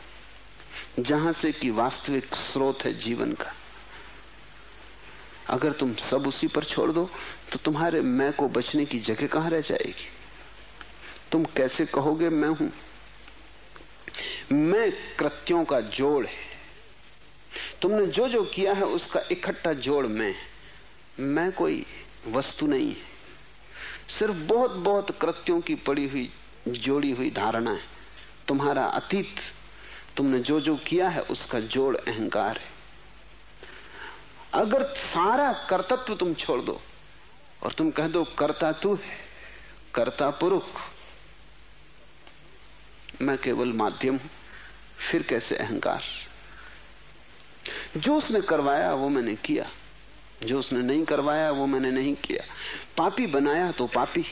जहाँ से कि वास्तविक स्रोत है जीवन का। अगर तुम सब उसी पर छोड़ दो तो तुम्हारे मैं को बचने की जगह कहाँ रह जाएगी? तुम कैसे कहोगे मैं हूँ? मैं कृत्यों का जोड़ है। तुमने जो जो किया है, उसका इकट्ठा जोड़ मैं मैं कोई वस्तु नहीं है। सिर्फ़ बहुत बहुत कृत्यों की पड़ी हुई, जोड़ी हुई धारणा है। तुम्हारा अतीत तुमने जो जो किया है उसका जोड़ अहंकार है। अगर सारा कर्तत्व तुम छोड़ दो और तुम कह दो, कर्ता तू है, कर्ता पुरुष, मैं केवल माध्यम हूँ, फिर कैसे अहंकार? जो उसने करवाया, वो मैंने किया। जो उसने नहीं करवाया, वो मैंने नहीं किया। पापी बनाया तो पापी।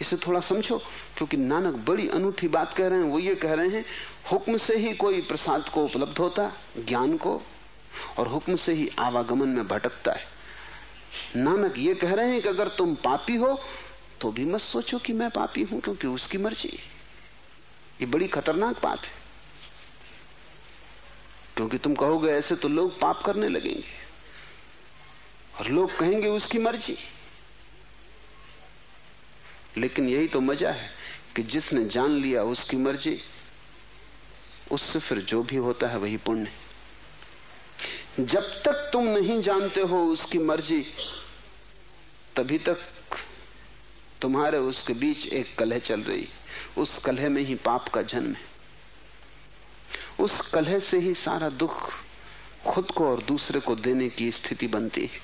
इसे थोड़ा समझो, क्योंकि नानक बड़ी अनूठी बात कह रहे हैं, वो ये कह रहे हैं, हुक्म से ही कोई प्रसाद को उपलब्ध होता, ज्ञान को, और हुक्म से ही आवागमन में भटकता है। नानक ये कह रहे हैं कि अगर तुम पापी हो तो भी मत सोचो कि मैं पापी हूँ, क्योंकि उसकी मर्ज़ी। ये बड़ी खतरनाक बात है। क्योंकि तुम कहोगे, ऐसे तो लोग पाप करने लगेंगे। और लोग कहेंगे, उसकी मर्ज़ी। लेकिन यही तो मज़ा है कि जिसने जान लिया उसकी मर्ज़ी, उससे फिर जो भी होता है वही पुण्य जब तक तुम नहीं जानते हो उसकी मर्ज़ी, तभी तक तुम्हारे उसके बीच एक कलह चल रही। उस कलह में ही पाप का जन्म है। उस कलह से ही सारा दुख खुद को और दूसरे को देने की स्थिति बनती है।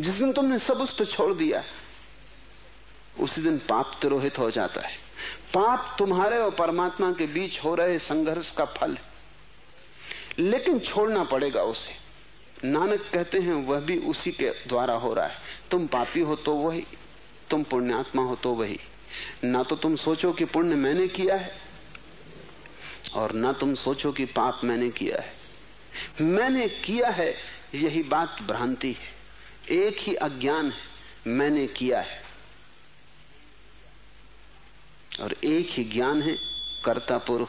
जिस दिन तुमने सब उस पर छोड़ दिया उसी दिन पाप तिरोहित हो जाता है। पाप तुम्हारे और परमात्मा के बीच हो रहे संघर्ष का फल है। लेकिन छोड़ना पड़ेगा उसे। नानक कहते हैं, वह भी उसी के द्वारा हो रहा है। तुम पापी हो तो वही, तुम पुण्यात्मा हो तो वही। ना तो तुम सोचो कि पुण्य मैंने किया है, और ना तुम सोचो कि पाप मैंने किया है। मैंने किया है, यही बात भ्रांति है। एक ही अज्ञान है, मैंने किया है। और एक ही ज्ञान है, कर्ता पुरुष।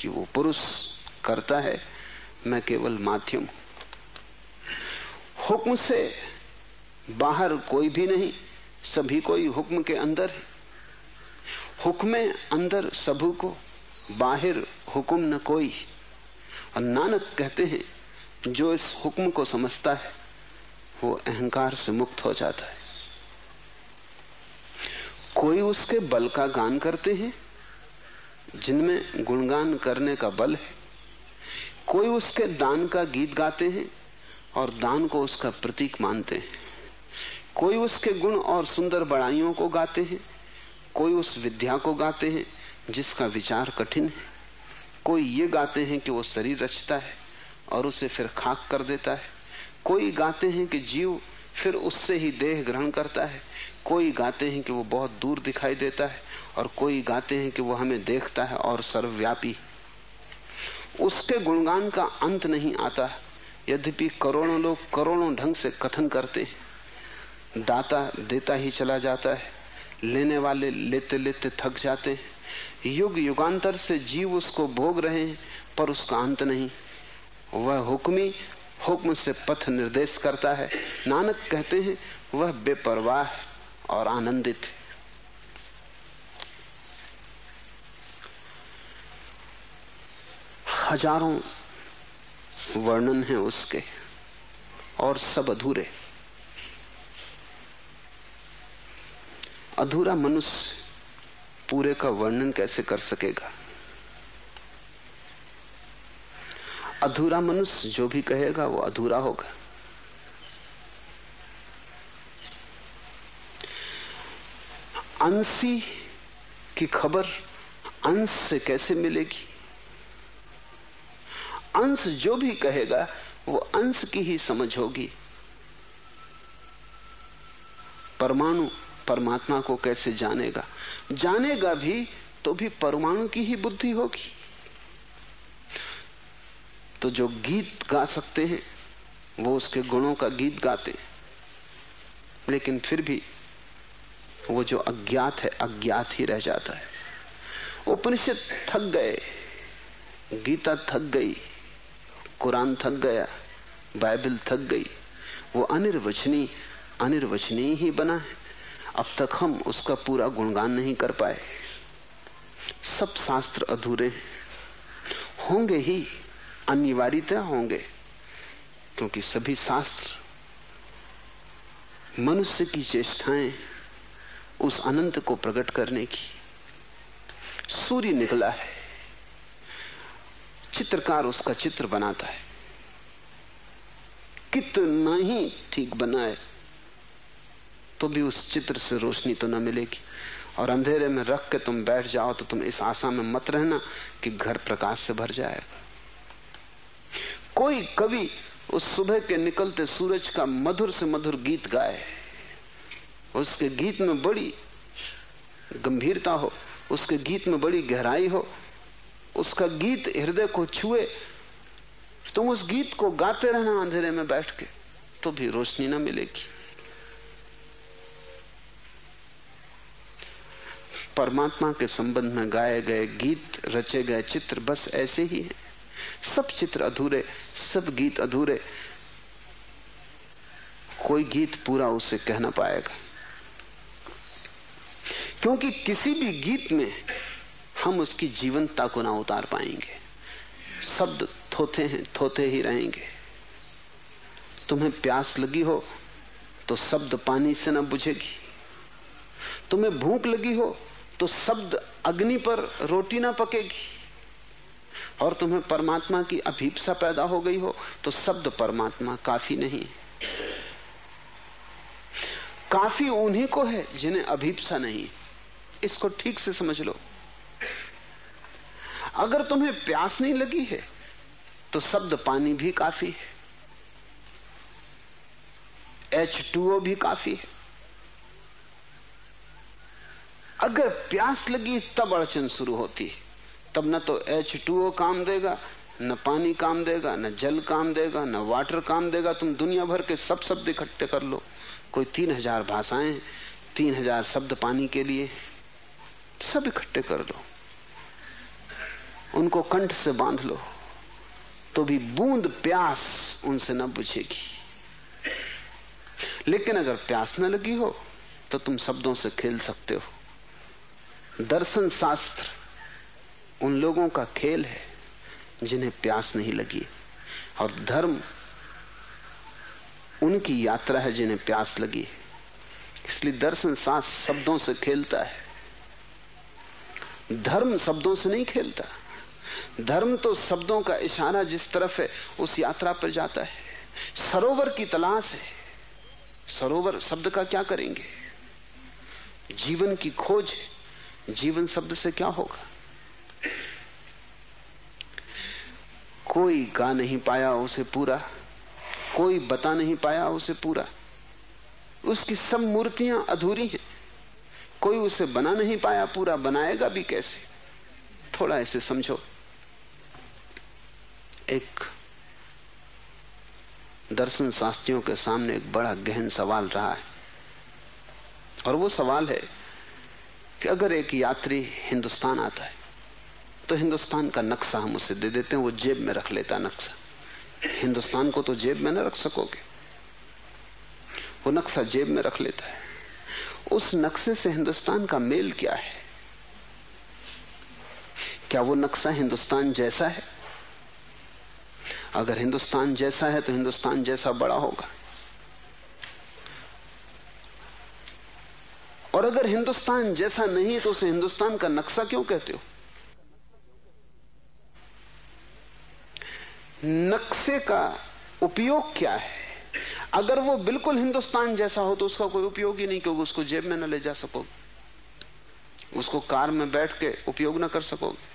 कि वो पुरुष करता है, मैं केवल माध्यम हूँ। हुक्म से बाहर कोई भी नहीं, सभी कोई हुक्म के अंदर है। हुक्म अंदर सबू को, बाहर हुक्म न कोई। और नानक कहते हैं, जो इस हुक्म को समझता है, वो अहंकार से मुक्त हो जाता है। कोई उसके बल का गान करते हैं? जिनमें गुणगान करने का बल है। कोई उसके दान का गीत गाते हैं और दान को उसका प्रतीक मानते हैं। कोई उसके गुण और सुंदर बड़ाइयों को गाते हैं। कोई उस विद्या को गाते हैं जिसका विचार कठिन है। कोई ये गाते हैं कि वो शरीर रचता है और उसे फिर खाक कर देता है। कोई गाते हैं कि जीव फिर उससे ही देह ग्रहण करता है। कोई गाते हैं कि वो बहुत दूर दिखाई देता है और कोई गाते हैं कि वो हमें देखता है और सर्वव्यापी। उसके गुणगान का अंत नहीं आता। यद्यपि करोड़ों लोग करोड़ों ढंग से कथन करते हैं। दाता देता ही चला जाता है। लेने वाले लेते लेते थक जाते हैं। युग युगांतर से जीव उसको भोग रहे हैं, पर उसका अंत नहीं। वह हुक्मी हुक्म से पथ निर्देश करता है। नानक कहते हैं, वह बेपरवाह और आनंदित। है हज़ारों वर्णन है उसके, और सब अधूरे। अधूरा मनुष्य पूरे का वर्णन कैसे कर सकेगा? अधूरा मनुष्य जो भी कहेगा, वो अधूरा होगा। अंशी की खबर अंश से कैसे मिलेगी? अंश जो भी कहेगा, वो अंश की ही समझ होगी। परमाणु परमात्मा को कैसे जानेगा? जानेगा भी तो भी परमाणु की ही बुद्धि होगी। तो जो गीत गा सकते हैं, वो उसके गुणों का गीत गाते हैं। लेकिन फिर भी वो जो अज्ञात है, अज्ञात ही रह जाता है। उपनिषद थक गए, गीता थक गई, कुरान थक गया, बाइबल थक गई, वो अनिर्वचनी अनिर्वचनीय ही बना है। अब तक हम उसका पूरा गुणगान नहीं कर पाए। सब शास्त्र अधूरे होंगे ही अनिवार्यता होंगे, क्योंकि सभी शास्त्र मनुष्य की चेष्टाएँ उस अनंत को प्रकट करने की। सूर्य निकला है। चित्रकार उसका चित्र बनाता है। कितना ही ठीक बनाए तो भी उस चित्र से रोशनी तो न मिलेगी। और अंधेरे में रख के तुम बैठ जाओ तो तुम इस आशा में मत रहना कि घर प्रकाश से भर जाएगा कोई कवि उस सुबह के निकलते सूरज का मधुर से मधुर गीत गाए। उसके गीत में बड़ी गंभीरता हो, उसके गीत में बड़ी गहराई हो, उसका गीत हृदय को छुए तुम उस गीत को गाते रहना अंधेरे में बैठ के तो भी रोशनी ना मिलेगी। परमात्मा के संबंध में गाए गए गीत, रचे गए चित्र बस ऐसे ही हैं। सब चित्र अधूरे, सब गीत अधूरे। कोई गीत पूरा उसे कहना पाएगा। क्योंकि किसी भी गीत में हम उसकी जीवनता को ना उतार पाएँगे। शब्द थोथे हैं, थोथे ही रहेंगे। तुम्हें प्यास लगी हो तो शब्द पानी से ना बुझेगी। तुम्हें भूख लगी हो तो शब्द अग्नि पर रोटी ना पकेगी। और तुम्हें परमात्मा की अभीपसा पैदा हो गई हो तो शब्द परमात्मा काफ़ी नहीं। काफ़ी उन्हीं को है जिन्हें अभीपसा नहीं। इसको ठीक से समझ लो। अगर तुम्हें प्यास नहीं लगी है तो शब्द पानी भी काफ़ी है। एच टू भी काफ़ी है। अगर प्यास लगी, तब अड़चन शुरू होती है। तब न तो एच टू ओ काम देगा, न पानी काम देगा, न जल काम देगा, न वाटर काम देगा। तुम दुनिया भर के सब शब्द इकट्ठे कर लो। कोई तीन हज़ार भाषाएँ, तीन हज़ार शब्द पानी के लिए। सब इकट्ठे कर दो। उनको कंठ से बाँध लो तो भी बूंद प्यास उनसे न बुझेगी। लेकिन अगर प्यास न लगी हो तो तुम शब्दों से खेल सकते हो। दर्शन शास्त्र उन लोगों का खेल है, जिन्हें प्यास नहीं लगी। और धर्म उनकी यात्रा है जिन्हें प्यास लगी। है इसलिए दर्शन शास्त्र शब्दों से खेलता है। धर्म शब्दों से नहीं खेलता। धर्म तो शब्दों का इशारा जिस तरफ़ है, उस यात्रा पर जाता है। सरोवर की तलाश है। सरोवर शब्द का क्या करेंगे? जीवन की खोज है। जीवन शब्द से क्या होगा? कोई गा नहीं पाया उसे पूरा। कोई बता नहीं पाया उसे पूरा। उसकी सब मूर्तियाँ अधूरी हैं। कोई उसे बना नहीं पाया, पूरा बनाएगा भी कैसे? थोड़ा ऐसे समझो। एक दर्शन शास्त्रियों के सामने एक बड़ा गहन सवाल रहा है। और वो सवाल है कि अगर एक यात्री हिंदुस्तान आता है तो हिंदुस्तान का नक्शा हम उसे दे देते हैं, वो जेब में रख लेता नक्शा। हिंदुस्तान को तो जेब में ना रख सकोगे? वो नक्शा जेब में रख लेता है। उस नक्शे से हिंदुस्तान का मेल क्या है? क्या वो नक्शा हिंदुस्तान जैसा है? अगर हिंदुस्तान जैसा है तो हिंदुस्तान जैसा बड़ा होगा। और अगर हिंदुस्तान जैसा नहीं तो उसे हिंदुस्तान का नक्शा क्यों कहते हो? नक्शे का उपयोग क्या है? अगर वो बिल्कुल हिंदुस्तान जैसा हो तो उसका कोई उपयोग ही नहीं क्योंकि उसको जेब में न ले जा सकोगे उसको कार में बैठ के उपयोग न कर सकोगे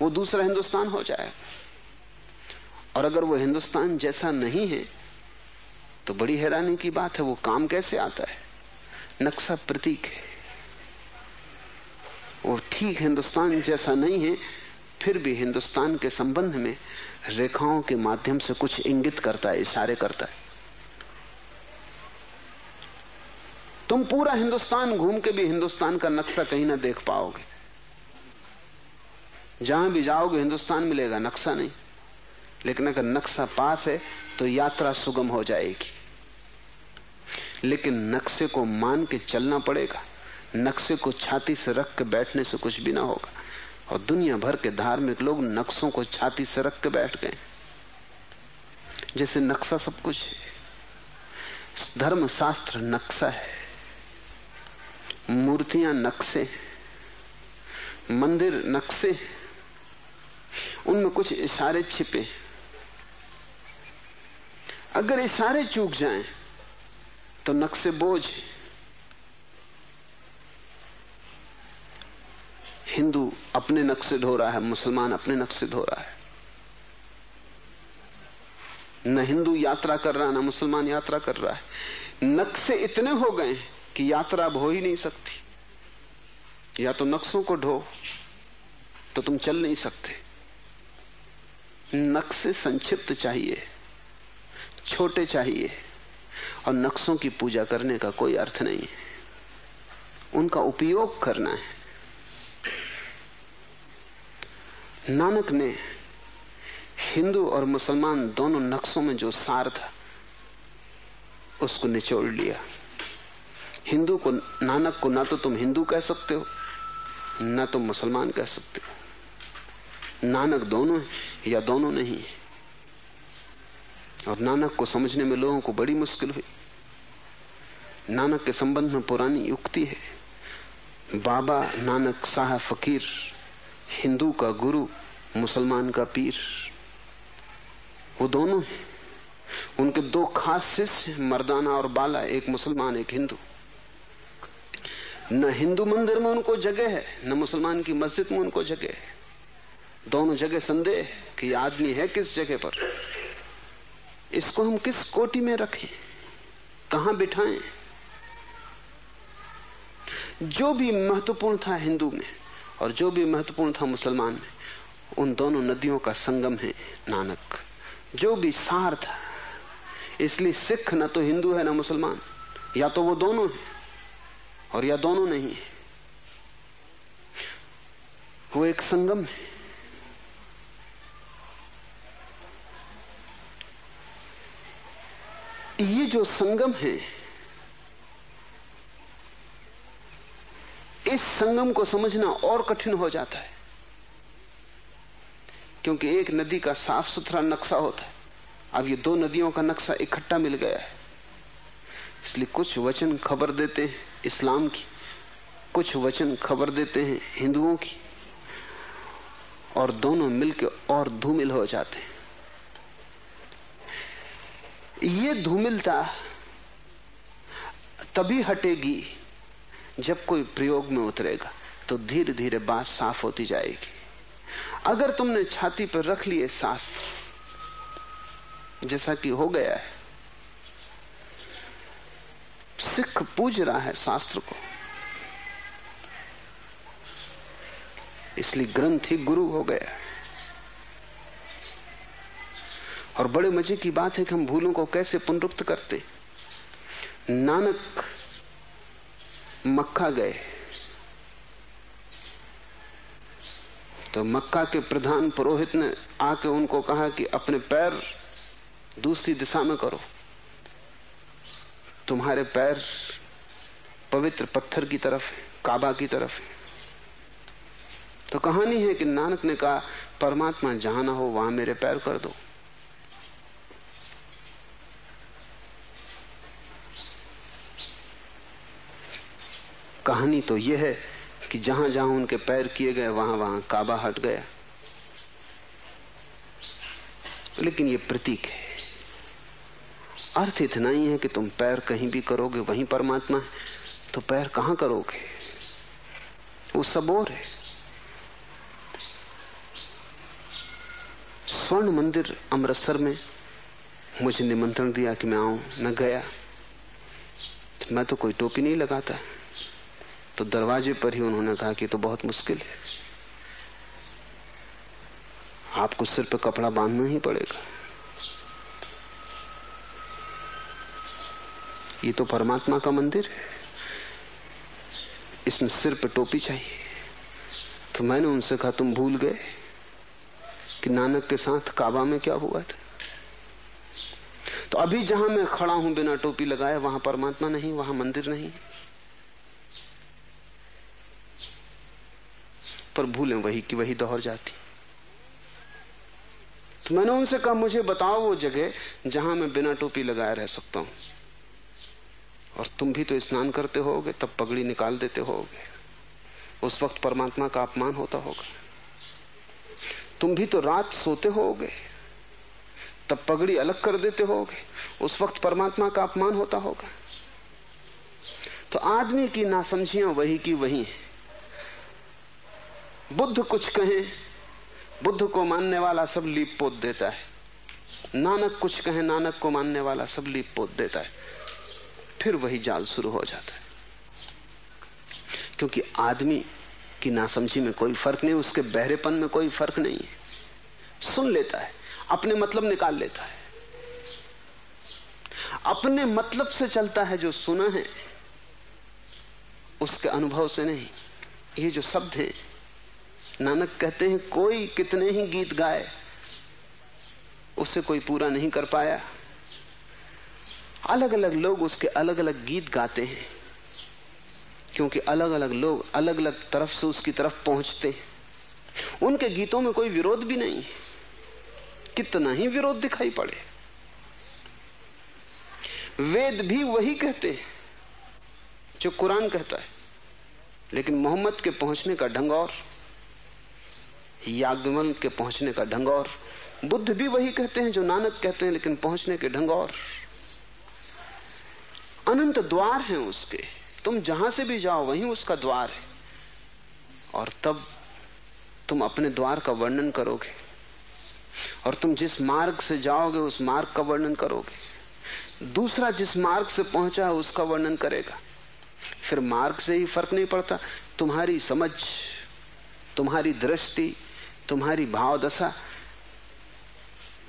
वो दूसरा हिंदुस्तान हो जाएगा और अगर वो हिंदुस्तान जैसा नहीं है तो बड़ी हैरानी की बात है, वो काम कैसे आता है? नक्शा प्रतीक है। वो ठीक हिंदुस्तान जैसा नहीं है, फिर भी हिंदुस्तान के संबंध में रेखाओं के माध्यम से कुछ इंगित करता है, इशारे करता है। तुम पूरा हिंदुस्तान घूम के भी हिंदुस्तान का नक्शा कहीं ना देख पाओगे। जहाँ भी जाओगे, हिंदुस्तान मिलेगा, नक्शा नहीं। लेकिन अगर नक्शा पास है तो यात्रा सुगम हो जाएगी। लेकिन नक्शे को मान के चलना पड़ेगा। नक्शे को छाती से रख के बैठने से कुछ भी ना होगा। और दुनिया भर के धार्मिक लोग नक्शों को छाती से रख के बैठ गए। जैसे नक्शा सब कुछ है। धर्म शास्त्र नक्शा है। मूर्तियाँ नक्शे मंदिर नक्शे उनमें कुछ इशारे छिपे अगर इशारे चूक जाएँ तो नक्शे बोझ हिंदू अपने नक्शे ढो रहा है, मुसलमान अपने नक्शे धो रहा है। न हिंदू यात्रा कर रहा, न मुसलमान यात्रा कर रहा है। नक्शे इतने हो गए कि यात्रा अब हो ही नहीं सकती। या तो नक्शों को ढो तो तुम चल नहीं सकते। नक्शे संक्षिप्त चाहिए, छोटे चाहिए, और नक्शों की पूजा करने का कोई अर्थ नहीं है। उनका उपयोग करना है। नानक ने हिंदू और मुसलमान दोनों नक्शों में जो सार था, उसको निचोड़ लिया। हिंदू को, नानक को ना तो तुम हिंदू कह सकते हो, ना तुम मुसलमान कह सकते हो। नानक दोनों है या दोनों नहीं है? और नानक को समझने में लोगों को बड़ी मुश्किल हुई। नानक के संबंध में पुरानी युक्ति है, बाबा नानक साह फकीर हिंदू का गुरु, मुसलमान का पीर। वो दोनों हैं। उनके दो खास शिष्य, मर्दाना और बाला, एक मुसलमान, एक हिंदू। न हिंदू मंदिर में उनको जगह है, न मुसलमान की मस्जिद में उनको जगह है। दोनों जगह संदेह कि आदमी है किस जगह पर। इसको हम किस कोटि में रखें? कहाँ बिठाएँ? जो भी महत्वपूर्ण था हिंदू में और जो भी महत्वपूर्ण था मुसलमान में, उन दोनों नदियों का संगम है नानक। जो भी सार था, इसलिए सिख न तो हिंदू है, ना मुसलमान। या तो वो दोनों है, और या दोनों नहीं है। वो एक संगम है। ये जो संगम है इस संगम को समझना और कठिन हो जाता है। क्योंकि एक नदी का साफ़ सुथरा नक्शा होता है। अब ये दो नदियों का नक्शा इकट्ठा मिल गया है। इसलिए कुछ वचन खबर देते हैं इस्लाम की, कुछ वचन खबर देते हैं हिंदुओं की, और दोनों मिलकर और धूमिल हो जाते हैं। ये धूमिलता तभी हटेगी जब कोई प्रयोग में उतरेगा तो धीरे धीरे बात साफ़ होती जाएगी। अगर तुमने छाती पर रख लिए शास्त्र जैसा कि हो गया है, सिख पूज रहा है शास्त्र को। इसलिए ग्रंथ ही गुरु हो गया है। और बड़े मज़े की बात है कि हम भूलों को कैसे पुनरुक्त करते नानक मक्का गए। तो मक्का के प्रधान पुरोहित ने आके उनको कहा कि अपने पैर दूसरी दिशा में करो। तुम्हारे पैर पवित्र पत्थर की तरफ़ है, काबा की तरफ़ है। तो कहानी है कि नानक ने कहा, परमात्मा जहाँ ना हो, वहाँ मेरे पैर कर दो। कहानी तो यह है कि जहाँ जहाँ उनके पैर किए गए, वहाँ वहाँ काबा हट गया। लेकिन ये प्रतीक है। अर्थ इतना ही है कि तुम पैर कहीं भी करोगे, वहीं परमात्मा है। तो पैर कहाँ करोगे? वो सब और है। स्वर्ण मंदिर अमृतसर में मुझे निमंत्रण दिया कि मैं आऊँ। मैं गया। मैं तो कोई टोपी नहीं लगाता। तो दरवाजे पर ही उन्होंने कहा कि तो बहुत मुश्किल है। आपको सिर पे कपड़ा बांधना ही पड़ेगा। ये तो परमात्मा का मंदिर है। इसमें सिर पे टोपी चाहिए। तो मैंने उनसे कहा, तुम भूल गए कि नानक के साथ काबा में क्या हुआ था? तो अभी जहाँ मैं खड़ा हूँ, बिना टोपी लगाए, वहाँ परमात्मा नहीं, वहाँ मंदिर नहीं पर भूलें वही की वही दोहर जाती। तो मैंने उनसे कहा, मुझे बताओ वो जगह जहाँ मैं बिना टोपी लगाए रह सकता हूँ। और तुम भी तो स्नान करते होगे, तब पगड़ी निकाल देते होगे। उस वक्त परमात्मा का अपमान होता होगा। तुम भी तो रात सोते होगे, तब पगड़ी अलग कर देते होगे। उस वक्त परमात्मा का अपमान होता होगा। तो आदमी की नासमझियाँ वही की वही है। बुद्ध कुछ कहें, बुद्ध को मानने वाला सब लीप पोत देता है। नानक कुछ कहे, नानक को मानने वाला सब लीप पोत देता है। फिर वही जाल शुरू हो जाता है। क्योंकि आदमी की नासमझी में कोई फ़र्क नहीं, उसके बहरेपन में कोई फ़र्क नहीं है। सुन लेता है, अपने मतलब निकाल लेता है। अपने मतलब से चलता है जो सुना है, उसके अनुभव से नहीं। ये जो शब्द हैं नानक कहते हैं, कोई कितने ही गीत गाए उसे कोई पूरा नहीं कर पाया। अलग अलग लोग उसके अलग अलग गीत गाते हैं, क्योंकि अलग अलग लोग अलग अलग तरफ़ से उसकी तरफ़ पहुँचते हैं। उनके गीतों में कोई विरोध भी नहीं कितना ही विरोध दिखाई पड़े। वेद भी वही कहते हैं, जो कुरान कहता है, लेकिन मोहम्मद के पहुँचने का ढंग और याग्ञवल के पहुँचने का ढंग और बुद्ध भी वही कहते हैं जो नानक कहते हैं, लेकिन पहुँचने के ढंग और। अनंत द्वार हैं उसके। तुम जहाँ से भी जाओ, वहीं उसका द्वार है। और तब तुम अपने द्वार का वर्णन करोगे। और तुम जिस मार्ग से जाओगे, उस मार्ग का वर्णन करोगे। दूसरा जिस मार्ग से पहुँचा है उसका वर्णन करेगा। फिर मार्ग से ही फ़र्क नहीं पड़ता। तुम्हारी समझ, तुम्हारी दृष्टि तुम्हारी भाव दशा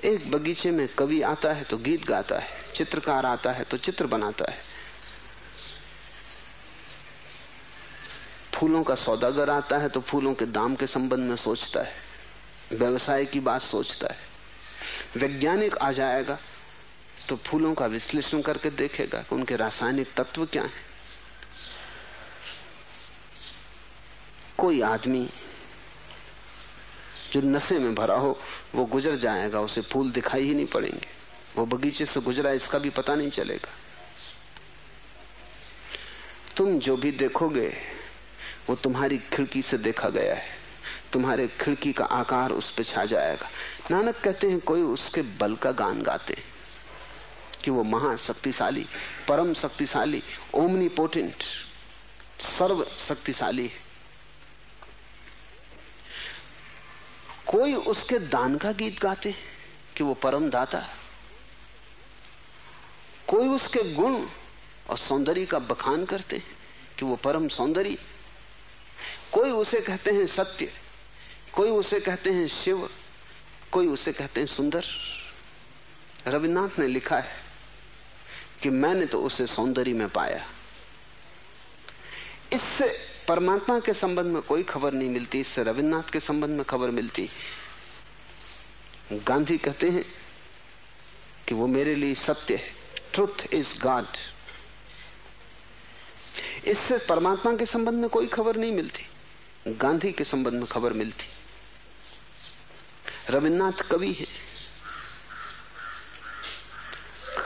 एक बगीचे में कवि आता है तो गीत गाता है, चित्रकार आता है तो चित्र बनाता है। फूलों का सौदागर आता है तो फूलों के दाम के संबंध में सोचता है, व्यवसाय की बात सोचता है। वैज्ञानिक आ जाएगा तो फूलों का विश्लेषण करके देखेगा कि उनके रासायनिक तत्व क्या हैं। कोई आदमी जो नशे में भरा हो, वो गुजर जाएगा, उसे फूल दिखाई ही नहीं पड़ेंगे। वो बगीचे से गुजरा, इसका भी पता नहीं चलेगा। तुम जो भी देखोगे, वो तुम्हारी खिड़की से देखा गया है। तुम्हारे खिड़की का आकार उस पर छा जाएगा। नानक कहते हैं, कोई उसके बल का गान गाते कि वो महाशक्तिशाली, परम शक्तिशाली, ओमनी पोटेंट सर्व शक्तिशाली है। कोई उसके दान का गीत गाते कि वो परम दाता कोई उसके गुण और सौंदर्य का बखान करते कि वो परम सौंदर्य कोई उसे कहते हैं सत्य, कोई उसे कहते हैं शिव, कोई उसे कहते हैं सुंदर। रविन्द्रनाथ ने लिखा है कि मैंने तो उसे सौंदर्य में पाया। इससे परमात्मा के संबंध में कोई खबर नहीं मिलती, इससे रविन्द्रनाथ के संबंध में खबर मिलती। गांधी कहते हैं कि वो मेरे लिए सत्य है। ट्रुथ इज़ गॉड इससे परमात्मा के संबंध में कोई खबर नहीं मिलती। गांधी के संबंध में खबर मिलती। रविन्द्रनाथ कवि है।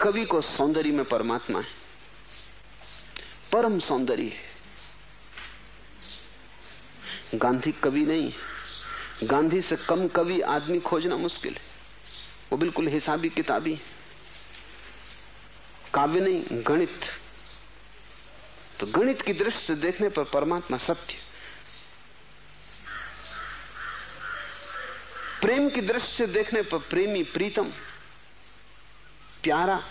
कवि को सौंदर्य में परमात्मा है। परम सौंदर्य है। गांधी कवि नहीं गांधी से कम कवि आदमी खोजना मुश्किल है। वो बिल्कुल हिसाबी किताबी काव्य नहीं, गणित। तो गणित की दृष्टि से देखने पर परमात्मा सत्य प्रेम की दृष्टि से देखने पर प्रेमी प्रीतम, प्यारा।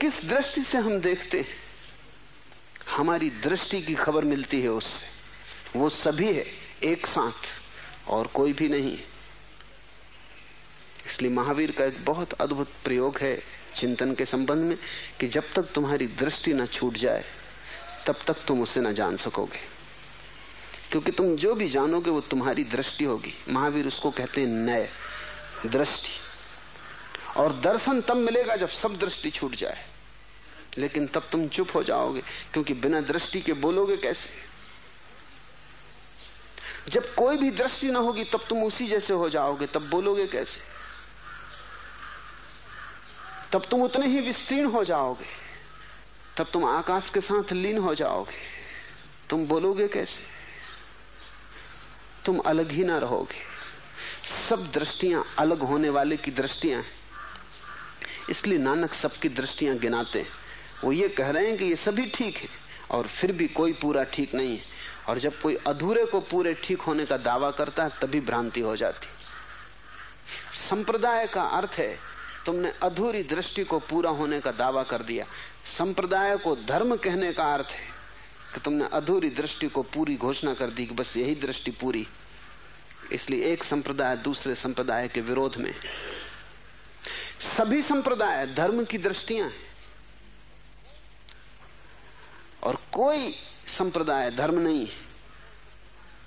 किस दृष्टि से हम देखते हैं? हमारी दृष्टि की खबर मिलती है उससे। वो सभी है, एक साथ, और कोई भी नहीं इसलिए महावीर का एक बहुत अद्भुत प्रयोग है चिंतन के संबंध में, कि जब तक तुम्हारी दृष्टि न छूट जाए, तब तक तुम उसे ना जान सकोगे। क्योंकि तुम जो भी जानोगे, वो तुम्हारी दृष्टि होगी। महावीर उसको कहते हैं नय, दृष्टि। और दर्शन तब मिलेगा जब सब दृष्टि छूट जाए। लेकिन तब तुम चुप हो जाओगे, क्योंकि बिना दृष्टि के बोलोगे कैसे? जब कोई भी दृष्टि ना होगी, तब तुम उसी जैसे हो जाओगे, तब बोलोगे कैसे? तब तुम उतने ही विस्तीर्ण हो जाओगे, तब तुम आकाश के साथ लीन हो जाओगे। तुम बोलोगे कैसे? तुम अलग ही ना रहोगे। सब दृष्टियाँ अलग होने वाले की दृष्टियाँ हैं। इसलिए नानक सबकी दृष्टियाँ गिनाते हैं। वो ये कह रहे हैं कि ये सभी ठीक है, और फिर भी कोई पूरा ठीक नहीं है। और जब कोई अधूरे को पूरे ठीक होने का दावा करता है, तभी भ्रांति हो जाती। संप्रदाय का अर्थ है, तुमने अधूरी दृष्टि को पूरा होने का दावा कर दिया। संप्रदाय को धर्म कहने का अर्थ है कि तुमने अधूरी दृष्टि को पूरी घोषणा कर दी कि बस यही दृष्टि पूरी। इसलिए एक संप्रदाय दूसरे संप्रदाय के विरोध में सभी संप्रदाय धर्म की दृष्टियाँ हैं। और कोई संप्रदाय, धर्म नहीं है।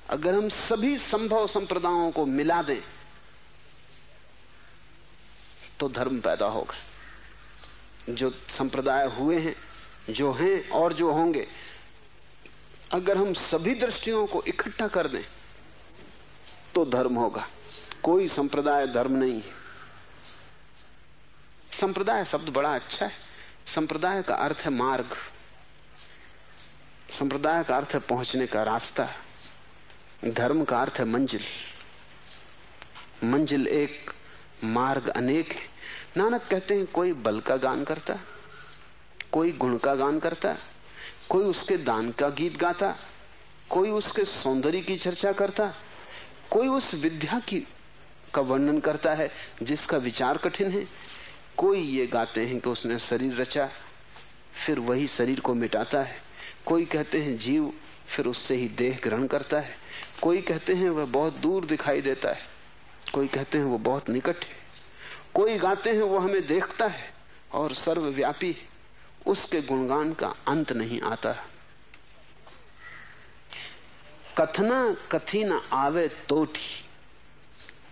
अगर हम सभी संभव संप्रदायों को मिला दें तो धर्म पैदा होगा। जो संप्रदाय हुए हैं, जो हैं और जो होंगे, अगर हम सभी दृष्टियों को इकट्ठा कर दें तो धर्म होगा। कोई संप्रदाय, धर्म नहीं है। संप्रदाय शब्द बड़ा अच्छा है। संप्रदाय का अर्थ है मार्ग। संप्रदाय का अर्थ है पहुँचने का रास्ता, धर्म का अर्थ है मंजिल। मंजिल एक मार्ग अनेक है। नानक कहते हैं, कोई बल का गान करता, कोई गुण का गान करता, कोई उसके दान का गीत गाता, कोई उसके सौंदर्य की चर्चा करता, कोई उस विद्या की का वर्णन करता है जिसका विचार कठिन है। कोई ये गाते हैं कि उसने शरीर रचा, फिर वही शरीर को मिटाता है। कोई कहते हैं जीव फिर उससे ही देह ग्रहण करता है। कोई कहते हैं वह बहुत दूर दिखाई देता है। कोई कहते हैं वो बहुत निकट है। कोई गाते हैं वो हमें देखता है और सर्वव्यापी उसके गुणगान का अंत नहीं आता। कथना कथी न आवे तोठी।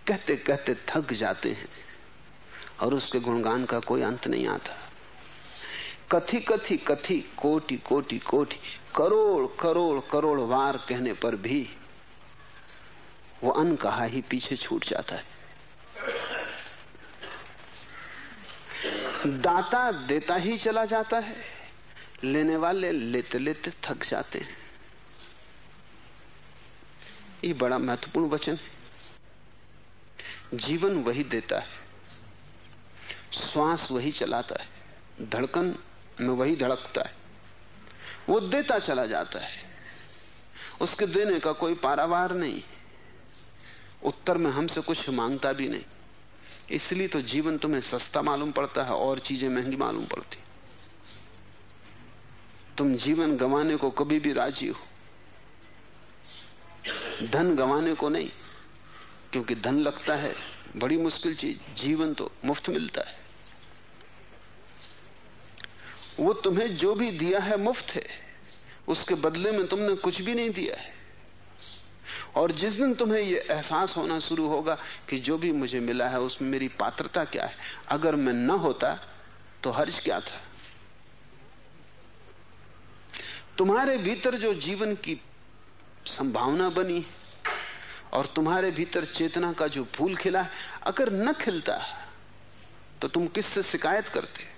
कहते कहते थक जाते हैं और उसके गुणगान का कोई अंत नहीं आता। कथी कथी कथी कोटि कोटि कोटि करोड़ करोड़ करोड़ वार कहने पर भी वो अन कहा ही पीछे छूट जाता है। दाता देता ही चला जाता है, लेने वाले लेते लेते थक जाते हैं। ये बड़ा महत्वपूर्ण वचन है। जीवन वही देता है, श्वास वही चलाता है, धड़कन में वही धड़कता है। वो देता चला जाता है। उसके देने का कोई पारावार नहीं। उत्तर में हमसे कुछ माँगता भी नहीं। इसलिए तो जीवन तुम्हें सस्ता मालूम पड़ता है और चीज़ें महँगी मालूम पड़ती। तुम जीवन गंवाने को कभी भी राज़ी हो। धन गंवाने को नहीं, क्योंकि धन लगता है, बड़ी मुश्किल चीज़। जीवन तो मुफ़्त मिलता है। वो तुम्हें जो भी दिया है मुफ़्त है। उसके बदले में तुमने कुछ भी नहीं दिया है। और जिस दिन तुम्हें यह एहसास होना शुरू होगा कि जो भी मुझे मिला है, उसमें मेरी पात्रता क्या है, अगर मैं न होता तो हर्ज क्या था? तुम्हारे भीतर जो जीवन की संभावना बनी और तुम्हारे भीतर चेतना का जो फूल खिला अगर न खिलता तो तुम किससे शिकायत करते?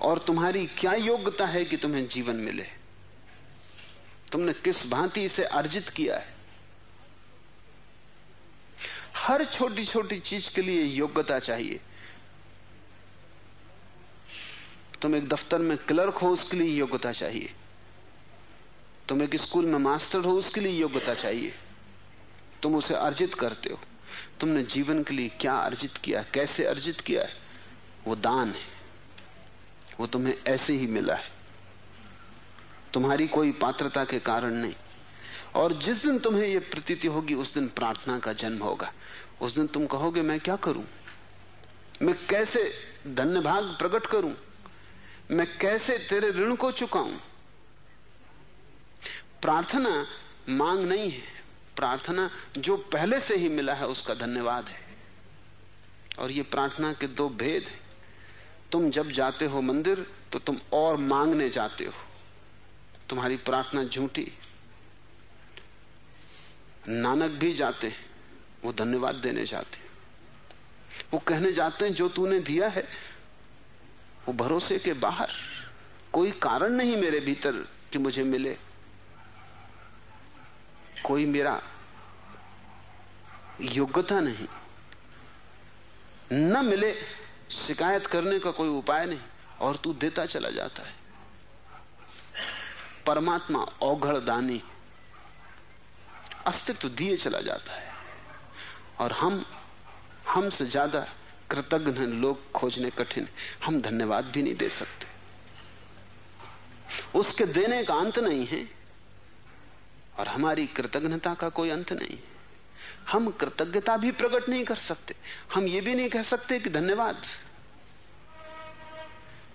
और तुम्हारी क्या योग्यता है कि तुम्हें जीवन मिले? तुमने किस भांति इसे अर्जित किया है? हर छोटी छोटी चीज़ के लिए योग्यता चाहिए। तुम एक दफ्तर में क्लर्क हो, उसके लिए योग्यता चाहिए। तुम एक स्कूल में मास्टर हो, उसके लिए योग्यता चाहिए। तुम उसे अर्जित करते हो। तुमने जीवन के लिए क्या अर्जित किया कैसे अर्जित किया है? वो दान है। वो तुम्हें ऐसे ही मिला है। तुम्हारी कोई पात्रता के कारण नहीं। और जिस दिन तुम्हें यह प्रतीति होगी, उस दिन प्रार्थना का जन्म होगा। उस दिन तुम कहोगे, मैं क्या करूँ? मैं कैसे धन्य भाग प्रकट करूँ? मैं कैसे तेरे ऋण को चुकाऊं? प्रार्थना मांग नहीं है। प्रार्थना जो पहले से ही मिला है, उसका धन्यवाद है। और ये प्रार्थना के दो भेद हैं। तुम जब जाते हो मंदिर तो तुम और मांगने जाते हो। तुम्हारी प्रार्थना झूठी। नानक भी जाते हैं, वो धन्यवाद देने जाते हैं। वो कहने जाते हैं, जो तूने दिया है, वो भरोसे के बाहर। कोई कारण नहीं मेरे भीतर कि मुझे मिले। कोई मेरा योग्यता नहीं। न मिले शिकायत करने का कोई उपाय नहीं, और तू देता चला जाता है। परमात्मा औघड़ दानी अस्तित्व दिए चला जाता है। और हम, हमसे ज़्यादा कृतज्ञ लोग खोजने कठिन, हम धन्यवाद भी नहीं दे सकते। उसके देने का अंत नहीं है, और हमारी कृतज्ञता का कोई अंत नहीं हम कृतज्ञता भी प्रकट नहीं कर सकते। हम ये भी नहीं कह सकते कि धन्यवाद,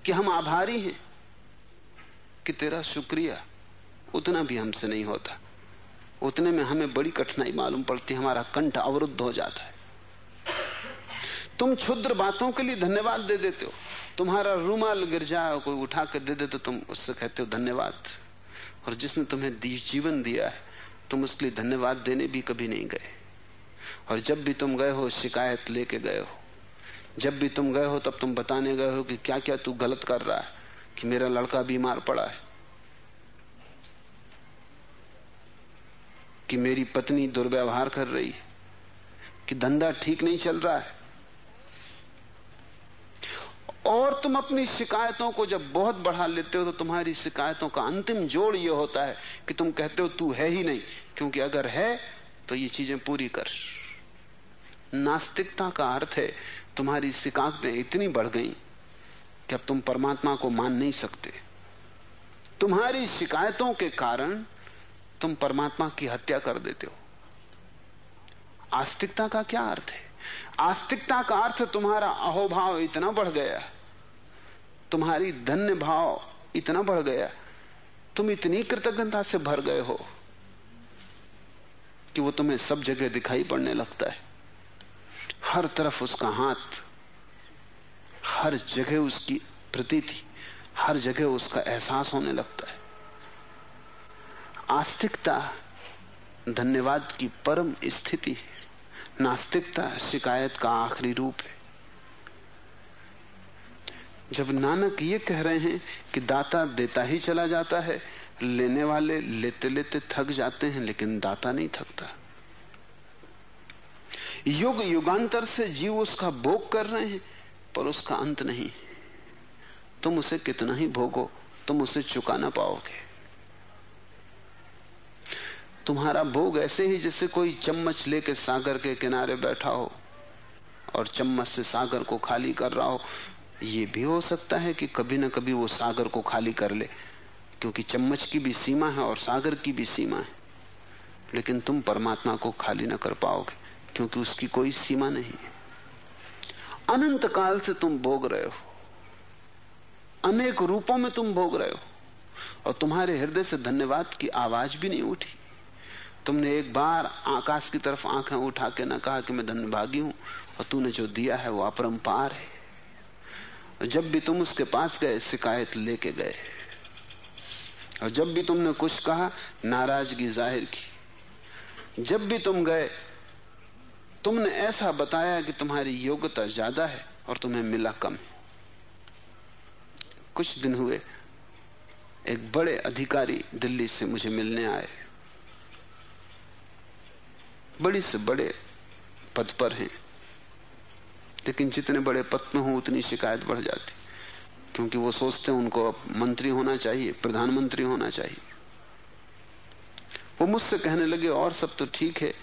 कि हम आभारी हैं, कि तेरा शुक्रिया उतना भी हमसे नहीं होता। उतने में हमें बड़ी कठिनाई मालूम पड़ती हमारा कंठ अवरुद्ध हो जाता है। तुम क्षुद्र बातों के लिए धन्यवाद दे देते हो। तुम्हारा रूमाल गिर जाए, कोई उठा कर दे दे तो तुम उससे कहते हो धन्यवाद। और जिसने तुम्हें जीवन दिया है, तुम उसके लिए धन्यवाद देने भी कभी नहीं गए। और जब भी तुम गए हो, शिकायत लेके गए हो। जब भी तुम गए हो, तब तुम बताने गए हो कि क्या क्या तू गलत कर रहा है, कि मेरा लड़का बीमार पड़ा है। कि मेरी पत्नी दुर्व्यवहार कर रही है। कि धंधा ठीक नहीं चल रहा है। और तुम अपनी शिकायतों को जब बहुत बढ़ा लेते हो तो तुम्हारी शिकायतों का अंतिम जोड़ यह होता है कि तुम कहते हो, तू है ही नहीं, क्योंकि अगर है तो ये चीज़ें पूरी कर। नास्तिकता का अर्थ है, तुम्हारी शिकायतें इतनी बढ़ गई कि अब तुम परमात्मा को मान नहीं सकते। तुम्हारी शिकायतों के कारण तुम परमात्मा की हत्या कर देते हो। आस्तिकता का क्या अर्थ है? आस्तिकता का अर्थ तुम्हारा अहोभाव इतना बढ़ गया, तुम्हारी धन्य भाव इतना बढ़ गया, तुम इतनी कृतज्ञता से भर गए हो कि वो तुम्हें सब जगह दिखाई पड़ने लगता है। हर तरफ़ उसका हाथ, हर जगह उसकी प्रतीति, हर जगह उसका एहसास होने लगता है। आस्तिकता धन्यवाद की परम स्थिति है। नास्तिकता शिकायत का आखिरी रूप है। जब नानक ये कह रहे हैं कि दाता देता ही चला जाता है, लेने वाले लेते लेते थक जाते हैं, लेकिन दाता नहीं थकता। युग युगांतर से जीव उसका भोग कर रहे हैं, पर उसका अंत नहीं तुम उसे कितना ही भोगो, तुम उसे चुका ना पाओगे। तुम्हारा भोग ऐसे ही जैसे कोई चम्मच लेके सागर के किनारे बैठा हो, और चम्मच से सागर को खाली कर रहा हो, ये भी हो सकता है कि कभी ना कभी वो सागर को खाली कर ले, क्योंकि चम्मच की भी सीमा है और सागर की भी सीमा है, लेकिन तुम परमात्मा को खाली ना कर पाओगे। क्योंकि उसकी कोई सीमा नहीं अनंत काल से तुम भोग रहे हो। अनेक रूपों में तुम भोग रहे हो। और तुम्हारे हृदय से धन्यवाद की आवाज़ भी नहीं उठी। तुमने एक बार आकाश की तरफ़ आँखें उठा के ना कहा कि मैं धन्यभागी हूँ, और तूने जो दिया है वो अपरंपार है। और जब भी तुम उसके पास गए, शिकायत लेके गए। और जब भी तुमने कुछ कहा, नाराज़गी ज़ाहिर की। जब भी तुम गए तुमने ऐसा बताया कि तुम्हारी योग्यता ज़्यादा है और तुम्हें मिला कम कुछ दिन हुए, एक बड़े अधिकारी दिल्ली से मुझे मिलने आए। बड़ी से बड़े पद पर हैं, लेकिन जितने बड़े पद में हो उतनी शिकायत बढ़ जाती, क्योंकि वो सोचते हैं उनको अब मंत्री होना चाहिए, प्रधानमंत्री होना चाहिए। वो मुझसे कहने लगे, और सब तो ठीक है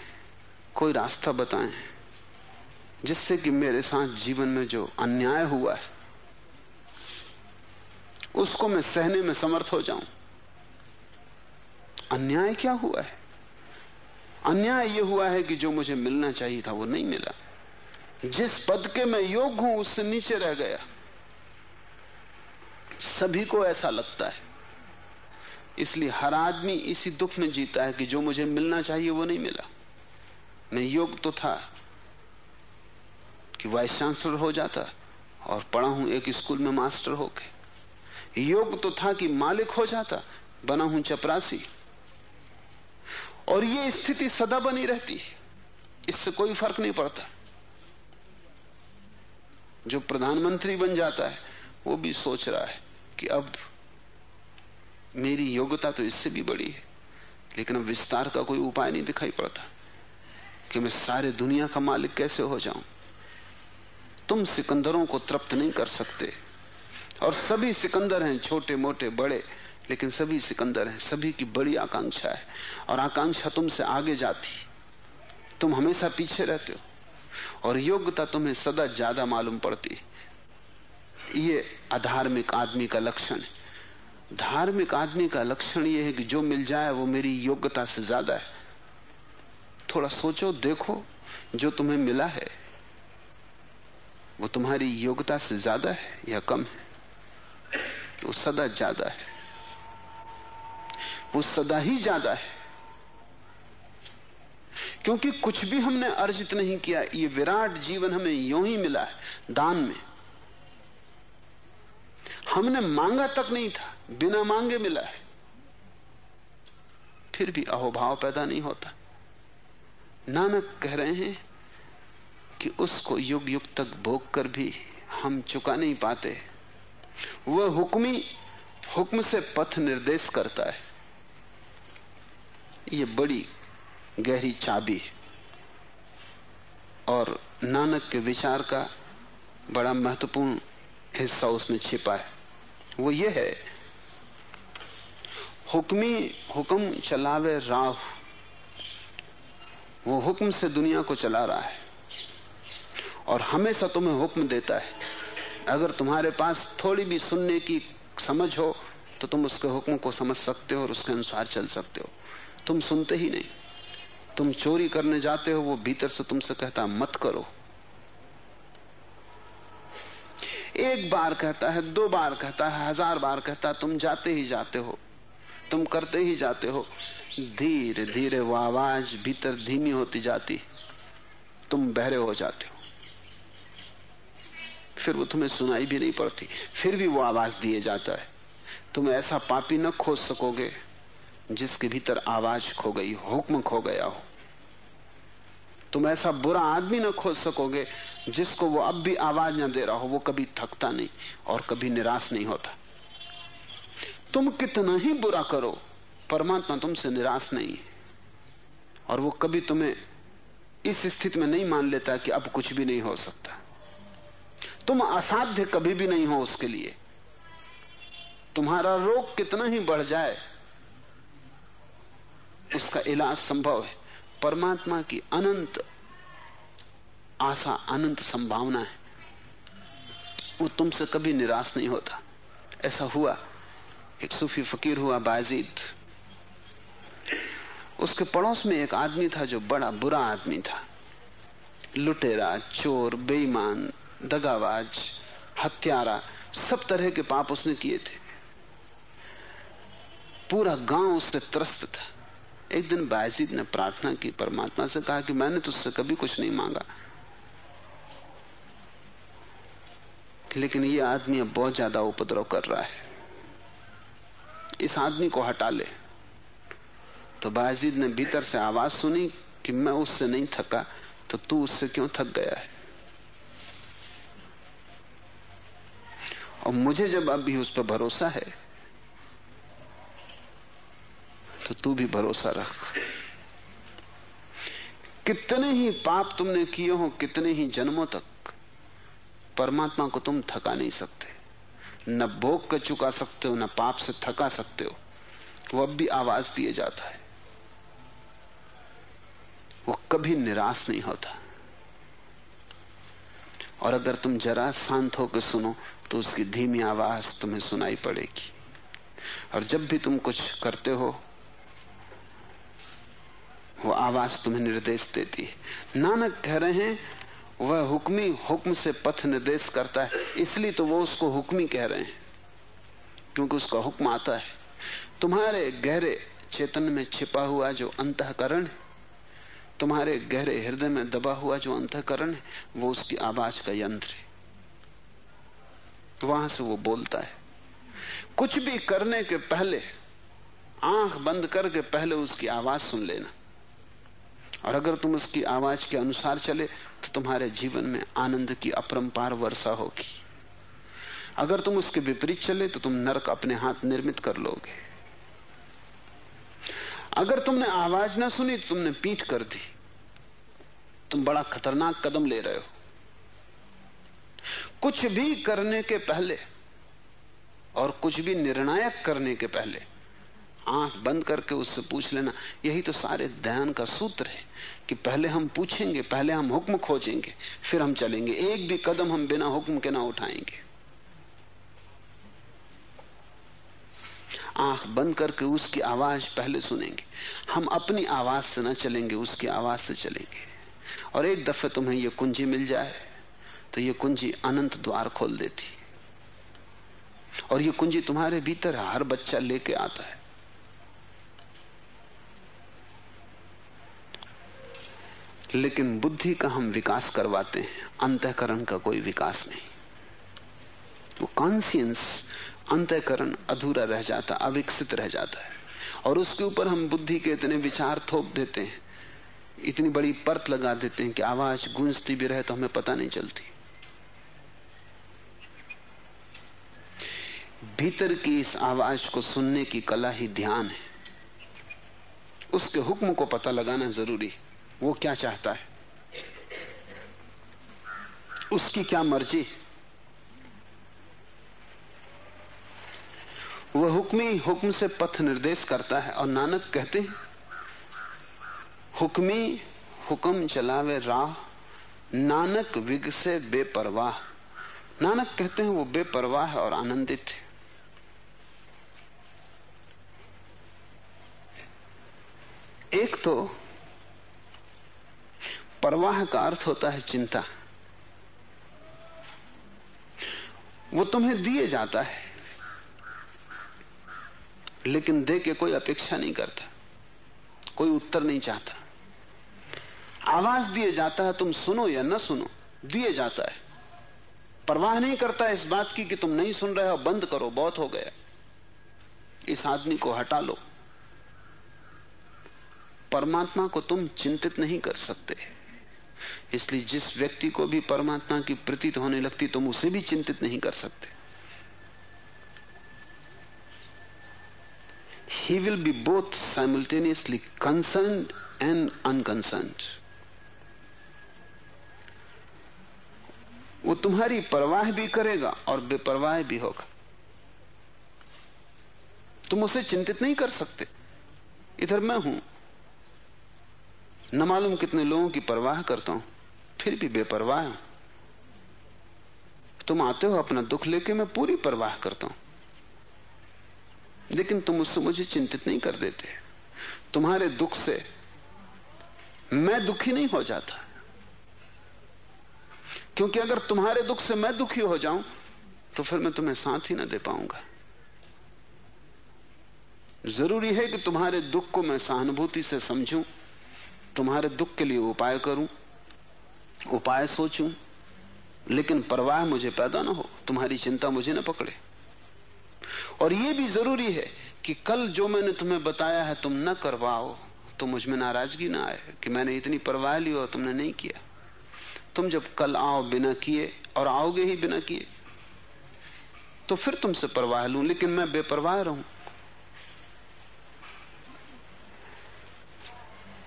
कोई रास्ता बताएँ जिससे कि मेरे साथ जीवन में जो अन्याय हुआ है, उसको मैं सहने में समर्थ हो जाऊँ। अन्याय क्या हुआ है? अन्याय यह हुआ है कि जो मुझे मिलना चाहिए था वो नहीं मिला। जिस पद के मैं योग्य हूँ, उससे नीचे रह गया। सभी को ऐसा लगता है। इसलिए हर आदमी इसी दुख में जीता है कि जो मुझे मिलना चाहिए वो नहीं मिला। मैं योग तो था कि वाइस चांसलर हो जाता और पढ़ा हूँ एक स्कूल में मास्टर होके। योग तो था कि मालिक हो जाता, बना हूँ चपरासी। और ये स्थिति सदा बनी रहती है, इससे कोई फ़र्क नहीं पड़ता। जो प्रधानमंत्री बन जाता है, वो भी सोच रहा है कि अब मेरी योग्यता तो इससे भी बड़ी है, लेकिन अब विस्तार का कोई उपाय नहीं दिखाई पड़ता। कि मैं सारे दुनिया का मालिक कैसे हो जाऊँ? तुम सिकंदरों को तृप्त नहीं कर सकते। और सभी सिकंदर हैं छोटे मोटे बड़े, लेकिन सभी सिकंदर हैं, सभी की बड़ी आकांक्षा है। और आकांक्षा तुमसे आगे जाती। तुम हमेशा पीछे रहते हो। और योग्यता तुम्हें सदा ज़्यादा मालूम पड़ती। है ये अधार्मिक आदमी का लक्षण है। धार्मिक आदमी का लक्षण यह है कि जो मिल जाए, वो मेरी योग्यता से ज़्यादा है। थोड़ा सोचो, देखो, जो तुम्हें मिला है, वो तुम्हारी योग्यता से ज़्यादा है या कम है? वो सदा ज़्यादा है। वो सदा ही ज़्यादा है। क्योंकि कुछ भी हमने अर्जित नहीं किया, ये विराट जीवन हमें यू ही मिला है, दान में। हमने मांगा तक नहीं था, बिना मांगे मिला है। फिर भी अहोभाव पैदा नहीं होता। नानक कह रहे हैं कि उसको युग युग तक भोग कर भी हम चुका नहीं पाते। वह हुक्मी हुक्म से पथ निर्देश करता है। ये बड़ी गहरी चाबी और नानक के विचार का बड़ा महत्वपूर्ण हिस्सा उसमें छिपा है। वो ये है, हुक्मी हुक्म चलावे राह। वो हुक्म से दुनिया को चला रहा है और हमेशा तुम्हें हुक्म देता है। अगर तुम्हारे पास थोड़ी भी सुनने की समझ हो तो तुम उसके हुक्म को समझ सकते हो और उसके अनुसार चल सकते हो। तुम सुनते ही नहीं। तुम चोरी करने जाते हो, वो भीतर से तुमसे कहता, मत करो। एक बार कहता है, दो बार कहता है, हज़ार बार कहता है, तुम जाते ही जाते हो। तुम करते ही जाते हो। धीरे धीरे वो आवाज़ भीतर धीमी होती जाती तुम बहरे हो जाते हो। फिर वो तुम्हें सुनाई भी नहीं पड़ती। फिर भी वो आवाज़ दिए जाता है। तुम ऐसा पापी न खोज सकोगे जिसके भीतर आवाज़ खो गई, हुक्म खो गया हो। तुम ऐसा बुरा आदमी न खोज सकोगे जिसको वो अब भी आवाज़ न दे रहा हो। वो कभी थकता नहीं और कभी निराश नहीं होता। तुम कितना ही बुरा करो। परमात्मा तुमसे निराश नहीं है। और वो कभी तुम्हें इस स्थिति में नहीं मान लेता कि अब कुछ भी नहीं हो सकता। तुम असाध्य कभी भी नहीं हो उसके लिए। तुम्हारा रोग कितना ही बढ़ जाए, उसका इलाज संभव है। परमात्मा की अनंत आशा, अनंत संभावना है। वो तुमसे कभी निराश नहीं होता। ऐसा हुआ, एक सूफी फकीर हुआ बाजीद। उसके पड़ोस में एक आदमी था जो बड़ा बुरा आदमी था। लुटेरा, चोर, बेईमान, दगाबाज, हत्यारा, सब तरह के पाप उसने किए थे। पूरा गाँव उससे त्रस्त था। एक दिन बायजीद ने प्रार्थना की, परमात्मा से कहा कि मैंने तुझसे कभी कुछ नहीं मांगा। लेकिन ये आदमी अब बहुत ज़्यादा उपद्रव कर रहा है। इस आदमी को हटा ले। तो बाजीद ने भीतर से आवाज़ सुनी कि मैं उससे नहीं थका तो तू उससे क्यों थक गया है? और मुझे जब अभी उस पर भरोसा है तो तू भी भरोसा रख। कितने ही पाप तुमने किए हो, कितने ही जन्मों तक, परमात्मा को तुम थका नहीं सकते। न भोग कर चुका सकते हो, न पाप से थका सकते हो। वो अब भी आवाज़ दिए जाता है। वो कभी निराश नहीं होता। और अगर तुम जरा शांत होकर सुनो तो उसकी धीमी आवाज़ तुम्हें सुनाई पड़ेगी। और जब भी तुम कुछ करते हो, वो आवाज़ तुम्हें निर्देश देती है। नानक कह रहे हैं, वह हुक्मी हुक्म से पथ निर्देश करता है, इसलिए तो वो उसको हुक्मी कह रहे हैं, क्योंकि उसका हुक्म आता है। तुम्हारे गहरे चेतन में छिपा हुआ जो अंतकरण तुम्हारे गहरे हृदय में दबा हुआ जो अंतकरण है, वो उसकी आवाज़ का यंत्र है। वहाँ से वो बोलता है, कुछ भी करने के पहले, आँख बंद करके पहले उसकी आवाज़ सुन लेना। और अगर तुम उसकी आवाज़ के अनुसार चले तो तुम्हारे जीवन में आनंद की अपरंपार वर्षा होगी। अगर तुम उसके विपरीत चले तो तुम नरक अपने हाथ निर्मित कर लोगे। अगर तुमने आवाज़ ना सुनी तो तुमने पीठ कर दी। तुम बड़ा खतरनाक कदम ले रहे हो। कुछ भी करने के पहले और कुछ भी निर्णायक करने के पहले, आँख बंद करके उससे पूछ लेना। यही तो सारे ध्यान का सूत्र है कि पहले हम पूछेंगे, पहले हम हुक्म खोजेंगे, फिर हम चलेंगे। एक भी कदम हम बिना हुक्म के ना उठाएँगे। आँख बंद करके उसकी आवाज़ पहले सुनेंगे। हम अपनी आवाज़ से ना चलेंगे, उसकी आवाज़ से चलेंगे। और एक दफे तुम्हें यह कुंजी मिल जाए तो ये कुंजी अनंत द्वार खोल देती। और ये कुंजी तुम्हारे भीतर हर बच्चा लेके आता है। लेकिन बुद्धि का हम विकास करवाते हैं, अंतकरण का कोई विकास नहीं। वो कॉन्सियंस अंतकरण अधूरा रह जाता, अविकसित रह जाता है। और उसके ऊपर हम बुद्धि के इतने विचार थोप देते हैं, इतनी बड़ी परत लगा देते हैं कि आवाज़ गूंजती भी रहे तो हमें पता नहीं चलती। भीतर की इस आवाज़ को सुनने की कला ही ध्यान है। उसके हुक्म को पता लगाना ज़रूरी वो क्या चाहता है? उसकी क्या मर्ज़ी वह हुक्मी हुक्म से पथ निर्देश करता है और नानक कहते हैं, हुक्मी हुक्म चलावे राह, नानक विग से बेपरवाह। नानक कहते हैं, वो बेपरवाह और आनंदित है। एक तो परवाह का अर्थ होता है चिंता। वो तुम्हें दिए जाता है। लेकिन दे के कोई अपेक्षा नहीं करता, कोई उत्तर नहीं चाहता। आवाज़ दिए जाता है, तुम सुनो या न सुनो, दिए जाता है। परवाह नहीं करता इस बात की कि तुम नहीं सुन रहे हो, बंद करो, बहुत हो गया। इस आदमी को हटा लो। परमात्मा को तुम चिंतित नहीं कर सकते। इसलिए जिस व्यक्ति को भी परमात्मा की प्रतीत होने लगती, तुम उसे भी चिंतित नहीं कर सकते। He will be both simultaneously concern and unconcern वो तुम्हारी परवाह भी करेगा और बेपरवाह भी होगा। तुम उसे चिंतित नहीं कर सकते। इधर मैं हूँ। न मालूम कितने लोगों की परवाह करता हूँ, फिर भी बेपरवाह हूँ। तुम आते हो अपना दुख लेके मैं पूरी परवाह करता हूँ। लेकिन तुम उससे मुझे चिंतित नहीं कर देते। तुम्हारे दुख से मैं दुखी नहीं हो जाता। क्योंकि अगर तुम्हारे दुख से मैं दुखी हो जाऊँ तो फिर मैं तुम्हें साथ ही ना दे पाऊँगा। ज़रूरी है कि तुम्हारे दुख को मैं सहानुभूति से समझूं, तुम्हारे दुख के लिए उपाय करूँ, उपाय सोचूं, लेकिन परवाह मुझे पैदा ना हो, तुम्हारी चिंता मुझे ना पकड़े। और यह भी ज़रूरी है कि कल जो मैंने तुम्हें बताया है तुम न करवाओ तो मुझमें नाराज़गी ना आए कि मैंने इतनी परवाह ली और तुमने नहीं किया। तुम जब कल आओ बिना किए और आओगे ही बिना किए तो फिर तुमसे परवाह लू, लेकिन मैं बेपरवाह रहूँ।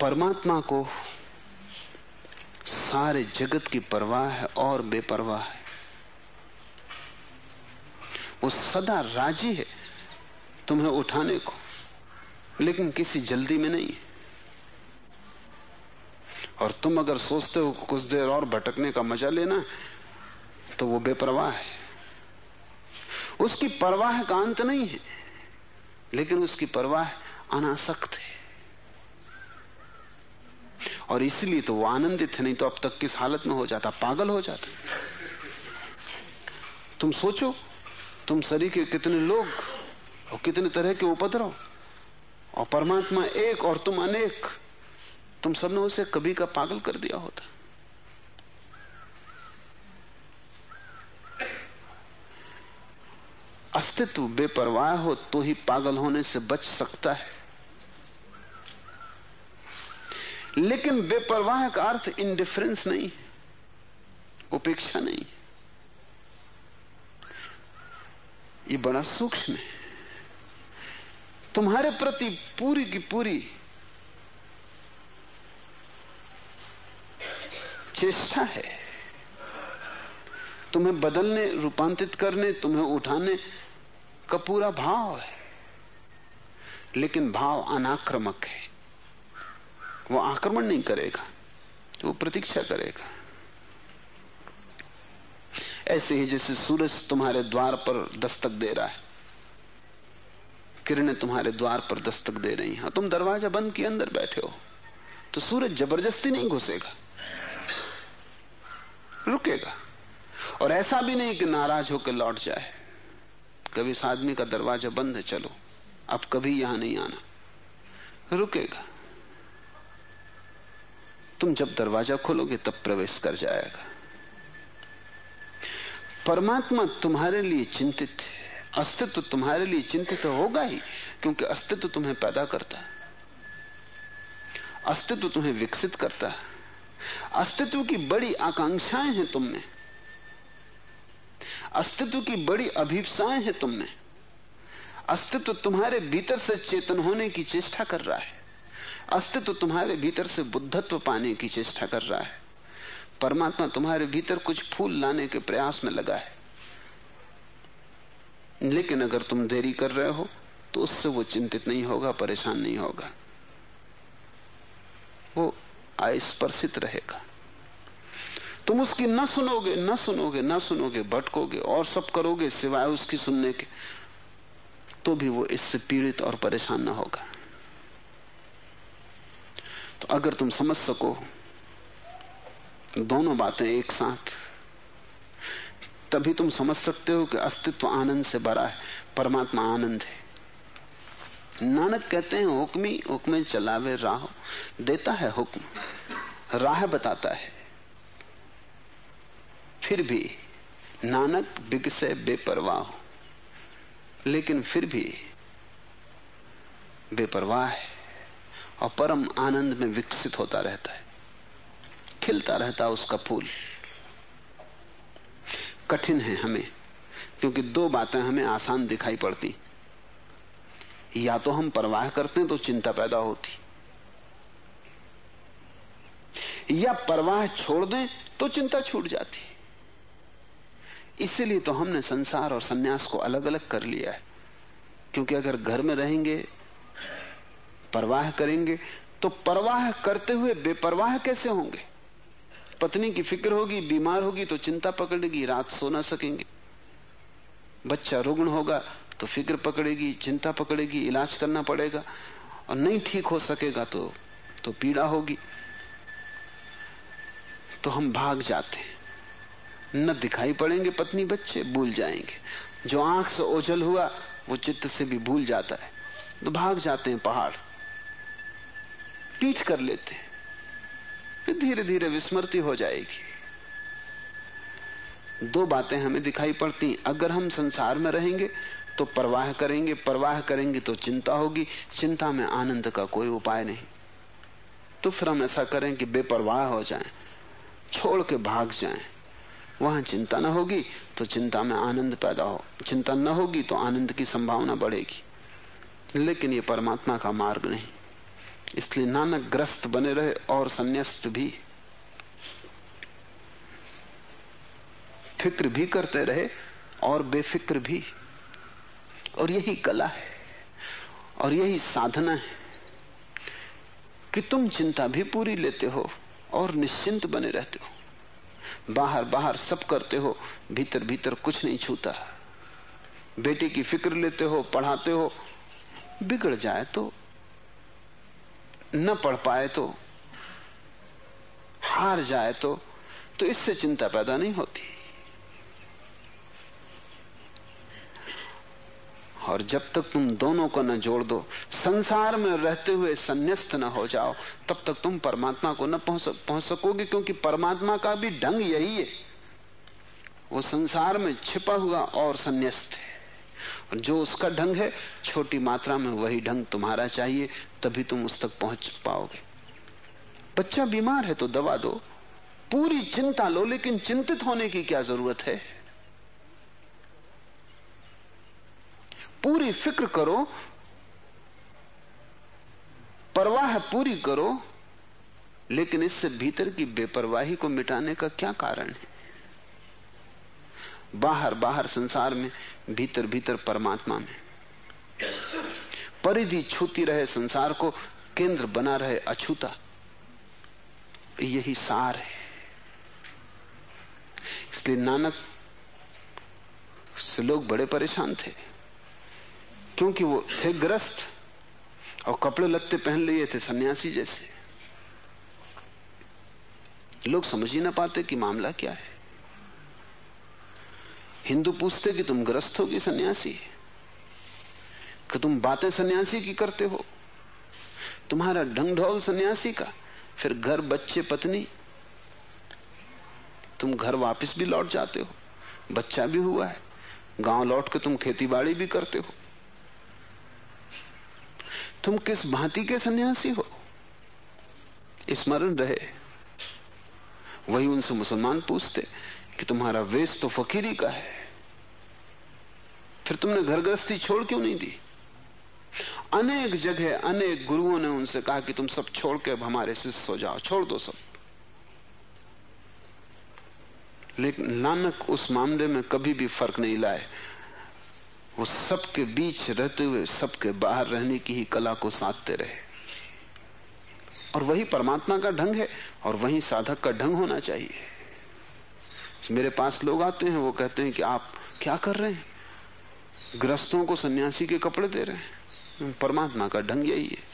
परमात्मा को सारे जगत की परवाह है और बेपरवाह है। वो सदा राज़ी है तुम्हें उठाने को, लेकिन किसी जल्दी में नहीं और तुम अगर सोचते हो कुछ देर और भटकने का मज़ा लेना तो वो बेपरवाह है। उसकी परवाह का अंत नहीं है, लेकिन उसकी परवाह अनासक्त है। और इसलिए तो वो आनंदित है, नहीं तो अब तक किस हालत में हो जाता, पागल हो जाता। तुम सोचो तुम शरीर के कितने लोग और कितने तरह के उपद्रव? और परमात्मा एक और तुम अनेक। तुम सबने उसे कभी का पागल कर दिया होता। अस्तित्व बेपरवाह हो तो ही पागल होने से बच सकता है। लेकिन बेपरवाह का अर्थ इनडिफरेंस नहीं, उपेक्षा नहीं। ये बड़ा सूक्ष्म है। तुम्हारे प्रति पूरी की पूरी चेष्टा है। तुम्हें बदलने, रूपांतरित करने, तुम्हें उठाने का पूरा भाव है। लेकिन भाव अनाक्रमक है। वो आक्रमण नहीं करेगा, वो प्रतीक्षा करेगा। ऐसे ही जैसे सूरज तुम्हारे द्वार पर दस्तक दे रहा है। किरणें तुम्हारे द्वार पर दस्तक दे रही हैं। तुम दरवाज़ा बंद किए अंदर बैठे हो। तो सूरज ज़बरदस्ती नहीं घुसेगा। रुकेगा। और ऐसा भी नहीं कि नाराज़ होकर लौट जाए। कभी इस आदमी का दरवाज़ा बंद है, चलो। अब कभी यहाँ नहीं आना। रुकेगा। तुम जब दरवाज़ा खोलोगे, तब प्रवेश कर जाएगा। परमात्मा तुम्हारे लिए चिंतित है। अस्तित्व तुम्हारे लिए चिंतित होगा ही, क्योंकि अस्तित्व तुम्हें पैदा करता है। अस्तित्व तुम्हें विकसित करता है। अस्तित्व की बड़ी आकांक्षाएँ हैं तुम में अस्तित्व की बड़ी अभिप्साएँ हैं तुम में अस्तित्व तुम्हारे भीतर से चेतन होने की चेष्टा कर रहा है। अस्तित्व तुम्हारे भीतर से बुद्धत्व पाने की चेष्टा कर रहा है। परमात्मा तुम्हारे भीतर कुछ फूल लाने के प्रयास में लगा है। लेकिन अगर तुम देरी कर रहे हो तो उससे वो चिंतित नहीं होगा, परेशान नहीं होगा। वो अस्पर्शित रहेगा। तुम उसकी न सुनोगे न सुनोगे न सुनोगे, भटकोगे, और सब करोगे सिवाय उसकी सुनने के तो भी वो इससे पीड़ित और परेशान न होगा। तो अगर तुम समझ सको दोनों बातें एक साथ। तभी तुम समझ सकते हो कि अस्तित्व आनंद से भरा है, परमात्मा आनंद है। नानक कहते हैं, हुक्मी, हुक्म चलावे राह। देता है हुक्म, राह बताता है। फिर भी नानक बिगसे बेपरवाह लेकिन फिर भी बेपरवाह है और परम आनंद में विकसित होता रहता है। खिलता रहता उसका फूल। कठिन है हमें, क्योंकि दो बातें हमें आसान दिखाई पड़ती। या तो हम परवाह करते हैं तो चिंता पैदा होती। या परवाह छोड़ दें तो चिंता छूट जाती। इसीलिए तो हमने संसार और सन्यास को अलग अलग कर लिया है। क्योंकि अगर घर में रहेंगे, परवाह करेंगे तो परवाह करते हुए बेपरवाह कैसे होंगे? पत्नी की फ़िक्र होगी, बीमार होगी तो चिंता पकड़ेगी, रात सो ना सकेंगे। बच्चा रुग्ण होगा तो फ़िक्र पकड़ेगी, चिंता पकड़ेगी, इलाज करना पड़ेगा, और नहीं ठीक हो सकेगा तो तो पीड़ा होगी। तो हम भाग जाते हैं। न दिखाई पड़ेंगे पत्नी बच्चे, भूल जाएँगे। जो आँख से ओझल हुआ, वो चित्त से भी भूल जाता है। तो भाग जाते हैं पहाड़। पीठ कर लेते हैं। धीरे धीरे विस्मृति हो जाएगी। दो बातें हमें दिखाई पड़ती अगर हम संसार में रहेंगे तो परवाह करेंगे परवाह करेंगे तो चिंता होगी। चिंता में आनंद का कोई उपाय नहीं। तो फिर हम ऐसा करें कि बेपरवाह हो जाएँ, छोड़ के भाग जाएँ। वहाँ चिंता न होगी तो चिंता में आनंद पैदा हो। चिंता न होगी तो आनंद की संभावना बढ़ेगी। लेकिन ये परमात्मा का मार्ग नहीं। इसलिए नानक ग्रस्त बने रहे और संन्यास्त भी फ़िक्र भी करते रहे और बेफिक्र भी। और यही कला है और यही साधना है कि तुम चिंता भी पूरी लेते हो और निश्चिंत बने रहते हो। बाहर बाहर सब करते हो, भीतर भीतर कुछ नहीं छूता। बेटी की फ़िक्र लेते हो, पढ़ाते हो, बिगड़ जाए तो न पढ़ पाए तो हार जाए तो तो इससे चिंता पैदा नहीं होती। और जब तक तुम दोनों को न जोड़ दो, संसार में रहते हुए संन्यास्त न हो जाओ, तब तक तुम परमात्मा को न पहुँच सकोगे, क्योंकि परमात्मा का भी ढंग यही है। वो संसार में छिपा हुआ और संन्यास्त है। जो उसका ढंग है, छोटी मात्रा में वही ढंग तुम्हारा चाहिए, तभी तुम उस तक पहुँच पाओगे। बच्चा बीमार है तो दवा दो। पूरी चिंता लो, लेकिन चिंतित होने की क्या ज़रूरत है? पूरी फ़िक्र करो। परवाह पूरी करो, लेकिन इससे भीतर की बेपरवाही को मिटाने का क्या कारण है? बाहर बाहर संसार में, भीतर भीतर परमात्मा में। परिधि छूती रहे संसार को, केंद्र बना रहे अछूता। यही सार है। इसलिए नानक से लोग बड़े परेशान थे। क्योंकि वो थे ग्रस्त और कपड़े लत्ते पहन लिए थे सन्यासी जैसे। लोग समझ ही ना पाते कि मामला क्या है। हिंदू पूछते कि तुम ग्रस्त हो कि सन्यासी? कि तुम बातें सन्यासी की करते हो? तुम्हारा ढंग ढोल सन्यासी का, फिर घर, बच्चे, पत्नी? तुम घर वापस भी लौट जाते हो? बच्चा भी हुआ है। गाँव लौट के तुम खेती बाड़ी भी करते हो। तुम किस भांति के सन्यासी हो? स्मरण रहे। वही उनसे मुसलमान पूछते कि तुम्हारा वेश तो फकीरी का है। फिर तुमने घर गृहस्थी छोड़ क्यों नहीं दी? अनेक जगह अनेक गुरुओं ने उनसे कहा कि तुम सब छोड़ के अब हमारे शिष्य हो जाओ, छोड़ दो सब। लेकिन नानक उस मामले में कभी भी फ़र्क नहीं लाए। वो सबके बीच रहते हुए, सबके बाहर रहने की ही कला को साधते रहे। और वही परमात्मा का ढंग है, और वही साधक का ढंग होना चाहिए। मेरे पास लोग आते हैं, वो कहते हैं कि आप क्या कर रहे हैं? ग्रस्तों को सन्यासी के कपड़े दे रहे हैं। परमात्मा का ढंग यही है।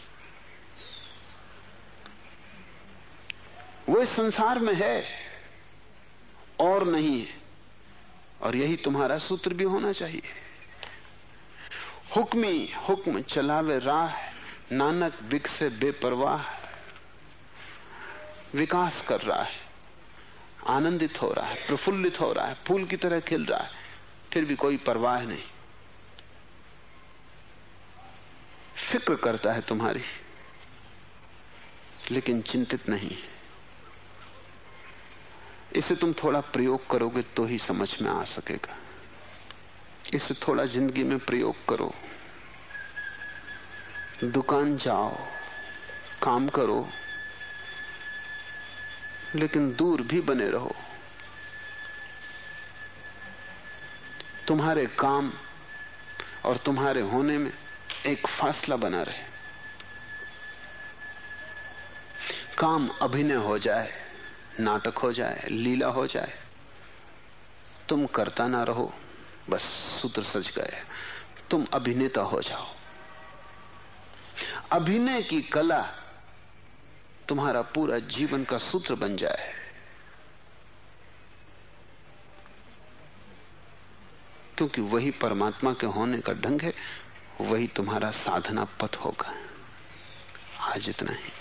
वो इस संसार में है और नहीं है। और यही तुम्हारा सूत्र भी होना चाहिए। हुक्मी, हुक्म चलावे राह, नानक विकसे बेपरवाह, विकास कर रहा है। आनंदित हो रहा है, प्रफुल्लित हो रहा है, फूल की तरह खिल रहा है, फिर भी कोई परवाह नहीं। फ़िक्र करता है तुम्हारी, लेकिन चिंतित नहीं इसे तुम थोड़ा प्रयोग करोगे तो ही समझ में आ सकेगा। इसे थोड़ा ज़िंदगी में प्रयोग करो। दुकान जाओ, काम करो लेकिन दूर भी बने रहो। तुम्हारे काम और तुम्हारे होने में एक फासला बना रहे। काम अभिनय हो जाए, नाटक हो जाए, लीला हो जाए, तुम करता ना रहो, बस सूत्र सज गए। तुम अभिनेता हो जाओ। अभिनय की कला तुम्हारा पूरा जीवन का सूत्र बन जाए। क्योंकि वही परमात्मा के होने का ढंग है, वही तुम्हारा साधना पथ होगा। आज इतना ही।